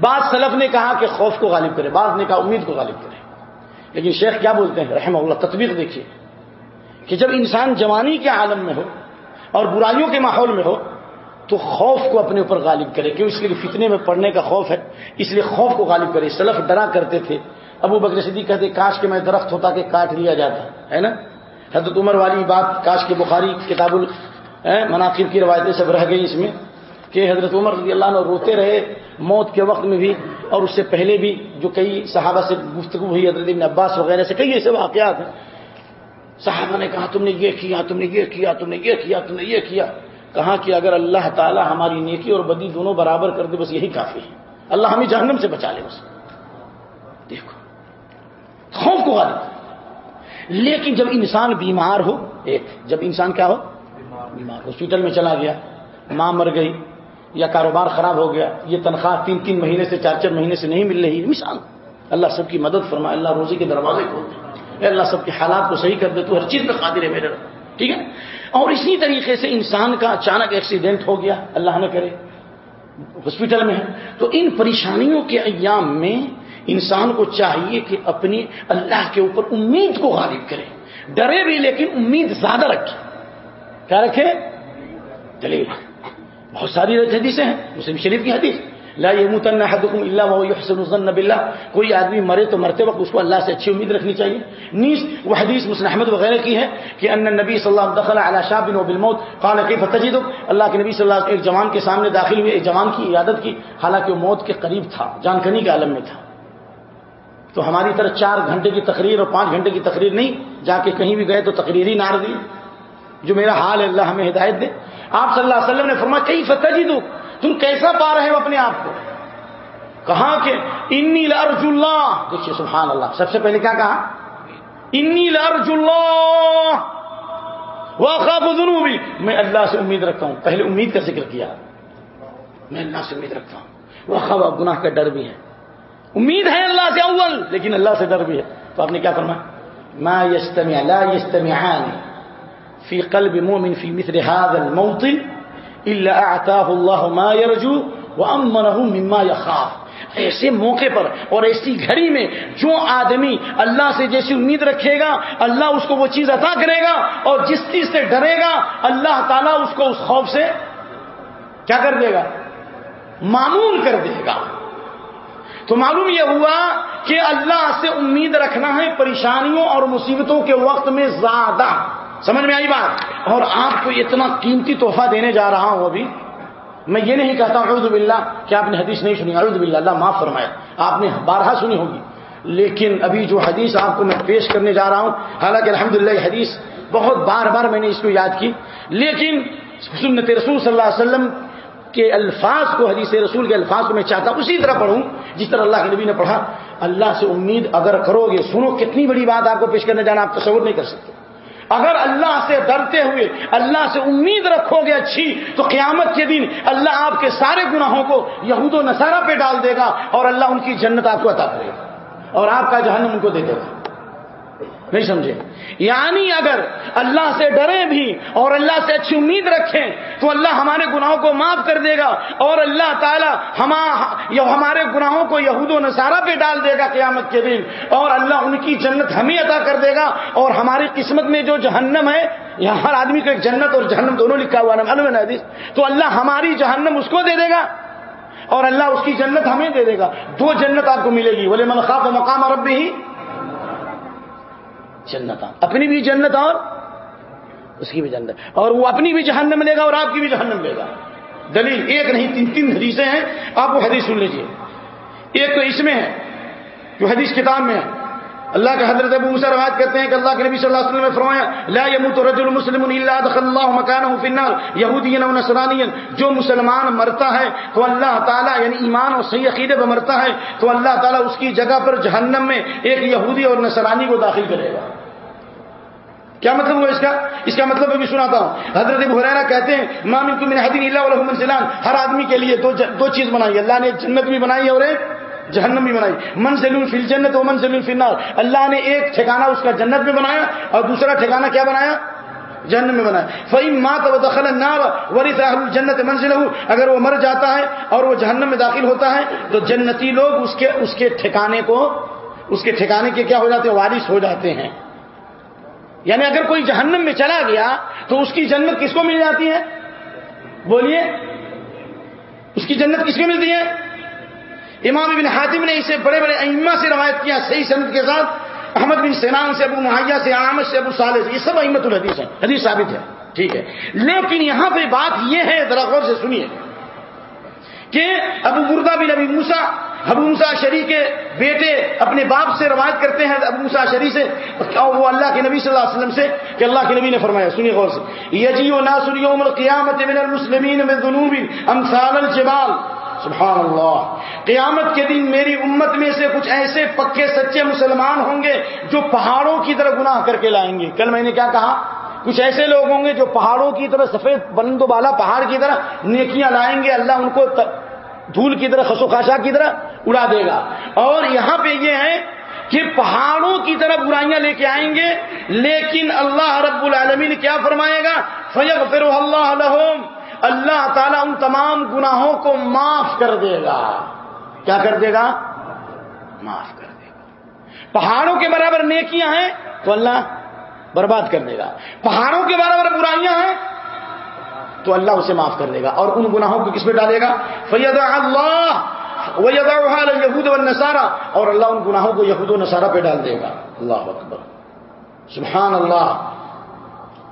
بعض سلف نے کہا کہ خوف کو غالب کرے، بعض نے کہا امید کو غالب کرے۔ لیکن شیخ کیا بولتے ہیں؟ رحمہ اللہ، تطبیق دیکھیے کہ جب انسان جوانی کے عالم میں ہو اور برائیوں کے ماحول میں ہو، تو خوف کو اپنے اوپر غالب کرے کیوں اس لیے فتنے میں پڑنے کا خوف ہے، اس لیے خوف کو غالب کرے۔ سلف ڈرا کرتے تھے۔ ابو بکر صدیق کہتے کاش کہ میں درخت ہوتا کہ کاٹ لیا جاتا، ہے نا؟ حضرت عمر والی بات کاش کے بخاری کتاب المناقب کی روایتیں سب رہ گئی اس میں۔ کہ حضرت عمر رضی اللہ عنہ روتے رہے موت کے وقت میں بھی اور اس سے پہلے بھی جو کئی صحابہ سے گفتگو ہوئی، حضرت ابن عباس وغیرہ سے، کئی ایسے واقعات ہیں۔ صحابہ نے کہا، تم نے یہ کیا، تم نے یہ کیا، تم نے یہ کیا، تم نے یہ کیا۔ کہا کہ اگر اللہ تعالی ہماری نیکی اور بدی دونوں برابر کر دے، بس یہی کافی ہے۔ اللہ ہمیں جہنم سے بچا لے بس۔ دیکھو، خوف کو غالب۔ لیکن جب انسان بیمار ہو، ایک، جب انسان کیا ہو؟ بیمار ہاسپٹل میں چلا گیا، ماں مر گئی یا کاروبار خراب ہو گیا، یہ تنخواہ تین تین مہینے سے، چار چار مہینے سے نہیں مل رہی مثال۔ اللہ سب کی مدد فرمائے، اللہ روزی کے دروازے کھول دے۔ اللہ، سب کے حالات کو صحیح کر دے، تو ہر چیز میں قادر ہے میرے ٹھیک ہے؟ اور اسی طریقے سے انسان کا اچانک ایکسیڈنٹ ہو گیا، اللہ نہ کرے ہاسپٹل میں ہے۔ تو ان پریشانیوں کے ایام میں انسان کو چاہیے کہ اپنی اللہ کے اوپر امید کو غالب کرے۔ ڈرے بھی لیکن امید زیادہ رکھے۔ کیا رکھے؟ دلیل۔ بہت ساری حدیثیں ہیں، مسلم شریف کی حدیث۔ لا يموتن احدكم الا وهو يحسن الظن بالله۔ کوئی آدمی مرے تو مرتے وقت اس کو اللہ سے اچھی امید رکھنی چاہیے۔ نیز وہ حدیث مسلم احمد وغیرہ کی ہے کہ ان النبي صلی اللہ علیہ وسلم دخل على شاب وبالموت قال كيف تجد اللہ کے نبی صلی اللہ علیہ وسلم ایک جوان کے سامنے داخل ہوئے، ایک جوان کی عیادت کی۔ حالانکہ وہ موت کے قریب تھا جان کنی کے عالم میں تھا۔ تو ہماری طرح چار گھنٹے کی تقریر اور پانچ گھنٹے کی تقریر نہیں، جا کے کہیں بھی گئے تو تقریر ہی نار دی۔ جو میرا حال ہے، اللہ ہمیں ہدایت دے۔ آپ صلی اللہ علیہ وسلم نے فرمایا، کئی فتح جی تم کیسا پا رہے ہو اپنے آپ کو؟ کہا کہ، انی لرج اللہ دیکھیے، سبحان اللہ۔ سب سے پہلے کیا کہا؟ انی لرج اللہ واقع ذنوبی۔ میں اللہ سے امید رکھتا ہوں۔ پہلے امید کا ذکر کیا۔ میں اللہ سے امید رکھتا ہوں۔ واقع گناہ کا ڈر بھی ہے۔ امید ہے اللہ سے اول، لیکن اللہ سے ڈر بھی ہے۔ تو آپ نے کیا فرمایا؟ ما يستمع لا يستمعان في قلب مؤمن في مثل هذا الموطن الا اعطاه الله ما يرجو وامنه مما يخاف. ایسے موقع پر اور ایسی گھڑی میں جو آدمی اللہ سے جیسی امید رکھے گا، اللہ اس کو وہ چیز عطا کرے گا اور جس چیز سے ڈرے گا، اللہ تعالیٰ اس کو اس خوف سے کیا کر دے گا؟ معمول کر دے گا۔ تو معلوم یہ ہوا کہ اللہ سے امید رکھنا ہے پریشانیوں اور مصیبتوں کے وقت میں زیادہ۔ سمجھ میں آئی بات؟ اور آپ کو اتنا قیمتی تحفہ دینے جا رہا ہوں ابھی، میں یہ نہیں کہتا اعوذ باللہ کہ آپ نے حدیث نہیں سنی، اعوذ باللہ، اللہ معاف فرمائے۔ آپ نے بارہا سنی ہوگی۔ لیکن ابھی جو حدیث آپ کو میں پیش کرنے جا رہا ہوں، حالانکہ الحمدللہ یہ حدیث بہت بار بار میں نے اس کو یاد کی۔ لیکن سنت رسول صلی اللہ علیہ وسلم کے الفاظ کو، حدیث رسول کے الفاظ کو میں چاہتا ہوں، اسی طرح پڑھوں، جس طرح اللہ کے نبی نے پڑھا۔ اللہ سے امید اگر کرو گے سنو کتنی بڑی بات آپ کو پیش کرنے جانا، آپ تصور نہیں کر سکتے۔ اگر اللہ سے ڈرتے ہوئے اللہ سے امید رکھو گے اچھی، تو قیامت کے دن اللہ آپ کے سارے گناہوں کو یہود و نصارہ پہ ڈال دے گا اور اللہ ان کی جنت آپ کو عطا کرے گا اور آپ کا جہنم ان کو دے دے گا۔ نہیں سمجھے؟ یعنی اگر اللہ سے ڈریں بھی اور اللہ سے اچھی امید رکھیں، تو اللہ ہمارے گناہوں کو معاف کر دے گا اور اللہ تعالی ہمارے گناہوں کو یہود و نصارہ پہ ڈال دے گا قیامت کے دن، اور اللہ ان کی جنت ہمیں عطا کر دے گا اور ہماری قسمت میں جو جہنم ہے، یہاں ہر آدمی کو ایک جنت اور جہنم دونوں لکھا ہوا معلوم ہے حدیث؟ تو اللہ ہماری جہنم اس کو دے دے گا اور اللہ اس کی جنت ہمیں دے دے گا۔ دو جنت آپ کو ملے گی بولے منخواف و مقام اور اب جنت اپنی بھی جنت اور اس کی بھی جنت۔ اور وہ اپنی بھی جہنم لے گا اور آپ کی بھی جہنم لے گا۔ دلیل ایک نہیں، تین تین حدیثیں ہیں۔ آپ وہ حدیث سن لیجیے ایک تو اس میں ہے، جو حدیث کتاب میں ہے۔ اللہ کے حضرت ابو موسیٰ روایت کرتے ہیں کہ اللہ کے نبی صلی اللہ علیہ وسلم نے فرمایا، لا يموت رجل مسلم الا دخل الله مكانه في النار۔ يهوديا او جو مسلمان مرتا ہے تو اللہ تعالی یعنی ایمان اور صحیح عقیدے پر مرتا ہے تو اللہ تعالی اس کی جگہ پر جہنم میں ایک یہودی اور نصرانی کو داخل کرے گا۔ کیا مطلب ہوا اس کا؟ اس کا مطلب میں بھی سناتا ہوں۔ حضرت حریرہ کہتے ہیں مام من حدین اللہ علیہ وسلم ہر آدمی کے لیے دو دو چیز بنائی اللہ نے جنت بھی بنائی اور ایک جہنم بھی بنائی۔ منزل فی الجنت و منزل فی النار۔ اللہ نے ایک ٹھکانہ اس کا جنت میں بنایا اور دوسرا ٹھکانہ کیا بنایا؟ جہنم میں بنایا۔ فعیم مات و دخل النار ورث اہل الجنت منزل اگر وہ مر جاتا ہے اور وہ جہنم میں داخل ہوتا ہے، تو جنتی لوگ اس کے اس کے ٹھکانے کو اس کے ٹھکانے کے کیا ہو جاتے ہیں؟ وارث ہو جاتے ہیں۔ یعنی اگر کوئی جہنم میں چلا گیا تو اس کی جنت کس کو مل جاتی ہے؟ بولیے، اس کی جنت کس کو ملتی ہے؟ امام بن حاتم نے اسے بڑے بڑے ائمہ سے روایت کیا، صحیح سنت کے ساتھ، احمد بن سینان سے، ابو مہیا سے عامد سے، ابو صالح سے، یہ سب احمد الحدیث ہیں، حدیث ثابت ہے، ٹھیک ہے۔ لیکن یہاں پہ بات یہ ہے، ذرا غور سے سنیے۔ کہ ابو مردہ بن ابی موسا ابو موسا شری کے بیٹے اپنے باپ سے روایت کرتے ہیں ابو موسا شری سے، اور وہ اللہ کے نبی صلی اللہ علیہ وسلم سے، کہ اللہ کے نبی نے فرمایا، سنیے غور سے یجی و ناسر یوم القیامت من المسلمین میں ذنوب امثال الجبال۔ سبحان اللہ قیامت کے دن میری امت میں سے کچھ ایسے پکے سچے مسلمان ہوں گے جو پہاڑوں کی طرح گناہ کر کے لائیں گے۔ کل میں نے کیا کہا؟ کچھ ایسے لوگ ہوں گے جو پہاڑوں کی طرح سفید بلند و بالا پہاڑ کی طرح نیکیاں لائیں گے، اللہ ان کو دھول کی طرح، خسو خاشا کی طرح اڑا دے گا۔ اور یہاں پہ یہ ہے کہ پہاڑوں کی طرح برائیاں لے کے آئیں گے، لیکن اللہ رب العالمین کیا فرمائے گا؟ فیغ فر اللہ اللہ تعالیٰ ان تمام گناہوں کو معاف کر دے گا۔ کیا کر دے گا؟ معاف کر دے گا۔ پہاڑوں کے برابر نیکیاں ہیں تو اللہ برباد کر دے گا۔ پہاڑوں کے برابر برائیاں ہیں تو اللہ اسے معاف کر دے گا اور ان گناہوں کو کس میں ڈالے گا؟ فید اللہ یہود و نسارا اور اللہ ان گناہوں کو یہود و نصارہ پہ ڈال دے گا۔ اللہ اکبر۔ سبحان اللہ۔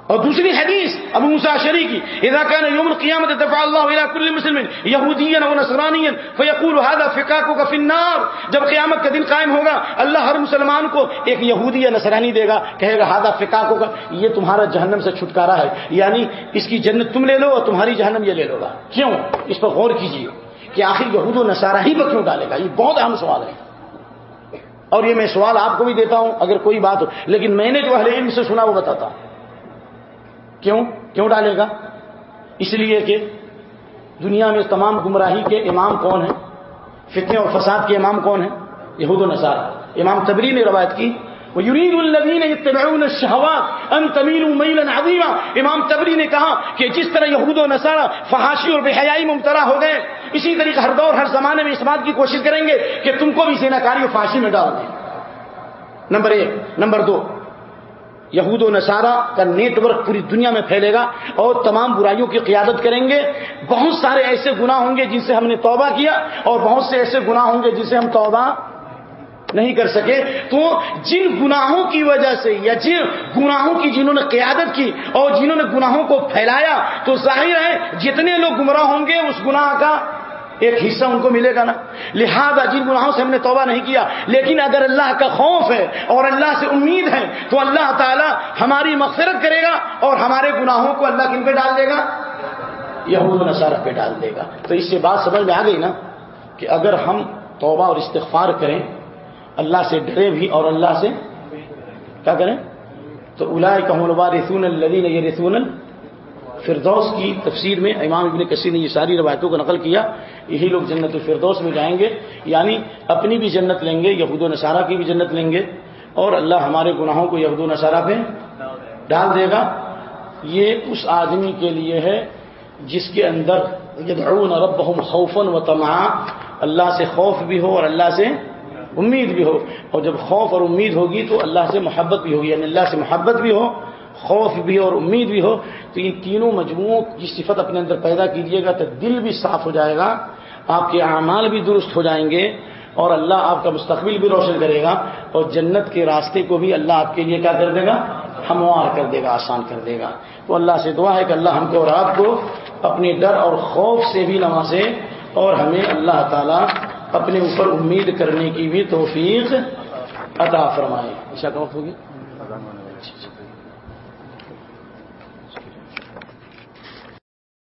اور دوسری حدیث ابو موسا شری کی اذا كان يوم القيامه دفع الله الى كل مسلم يهوديا او نصرانيا فيقول هذا فكاكك في النار. جب قیامت کا دن قائم ہوگا، اللہ ہر مسلمان کو ایک یہودی یا نصرانی دے گا، کہے گا، هذا فكاكك. یہ تمہارا جہنم سے چھٹکارا ہے یعنی اس کی جنت تم لے لو اور تمہاری جہنم یہ لے لو گا۔ کیوں؟ اس پر غور کیجیے کہ آخر یہود و نصارہ ہی پر کیوں ڈالے گا۔ یہ بہت اہم سوال ہے۔ اور یہ میں سوال آپ کو بھی دیتا ہوں، اگر کوئی بات ہو، لیکن میں نے جو اہل علم سے سنا وہ بتاتا ہوں۔ کیوں؟ کیوں ڈالے گا؟ اس لیے کہ دنیا میں تمام گمراہی کے امام کون ہیں؟ فتنے اور فساد کے امام کون ہیں؟ یہود و نصارہ۔ امام تبری نے روایت کی وہ یورید الدین شہوات ان تمیل عظیمہ امام تبری نے کہا کہ جس طرح یہود و نصارہ فحاشی اور بے حیائی ہو گئے، اسی طریقے ہر دور ہر زمانے میں اس بات کی کوشش کریں گے کہ تم کو بھی سینا کاری اور فحاشی میں ڈال دیں۔ نمبر ایک۔ نمبر دو۔ یہود و نصارہ کا نیٹ ورک پوری دنیا میں پھیلے گا اور تمام برائیوں کی قیادت کریں گے۔ بہت سارے ایسے گناہ ہوں گے جن سے ہم نے توبہ کیا اور بہت سے ایسے گناہ ہوں گے جن سے ہم توبہ نہیں کر سکے۔ تو جن گناہوں کی وجہ سے یا جن گناہوں کی جنہوں نے قیادت کی اور جنہوں نے گناہوں کو پھیلایا، تو ظاہر ہے جتنے لوگ گمراہ ہوں گے، اس گناہ کا ایک حصہ ان کو ملے گا نا۔ لہذا جن گناہوں سے ہم نے توبہ نہیں کیا، لیکن اگر اللہ کا خوف ہے اور اللہ سے امید ہے، تو اللہ تعالی ہماری مغفرت کرے گا اور ہمارے گناہوں کو اللہ کن پہ ڈال دے گا؟ یہود نصارہ پہ ڈال دے گا۔ تو اس سے بات سمجھ میں آ گئی نا کہ اگر ہم توبہ اور استغفار کریں، اللہ سے ڈرے بھی اور اللہ سے کیا کریں؟ تو الا کہ رسون الدین یہ رسون فردوس کی تفسیر میں امام ابن کثیر نے یہ ساری روایتوں کو نقل کیا۔ یہی لوگ جنت الفردوس میں جائیں گے یعنی اپنی بھی جنت لیں گے، یہود و نصارہ کی بھی جنت لیں گے، اور اللہ ہمارے گناہوں کو یہود و نصارہ پہ ڈال دے گا۔ یہ اس آدمی کے لیے ہے جس کے اندر یدعون ربهم خوفا و تمعا اللہ سے خوف بھی ہو اور اللہ سے امید بھی ہو۔ اور جب خوف اور امید ہوگی تو اللہ سے محبت بھی ہوگی یعنی اللہ سے محبت بھی ہو خوف بھی اور امید بھی ہو، تو ان تینوں مجموعوں کی صفت اپنے اندر پیدا کیجیے گا تو دل بھی صاف ہو جائے گا، آپ کے اعمال بھی درست ہو جائیں گے اور اللہ آپ کا مستقبل بھی روشن کرے گا اور جنت کے راستے کو بھی اللہ آپ کے لیے کیا کر دے گا؟ ہموار کر دے گا، آسان کر دے گا۔ تو اللہ سے دعا ہے کہ اللہ ہم کو اور آپ کو اپنے ڈر اور خوف سے بھی نوازے اور ہمیں اللہ تعالیٰ اپنے اوپر امید کرنے کی بھی توفیق عطا فرمائے۔ ایسا وقت ہوگی۔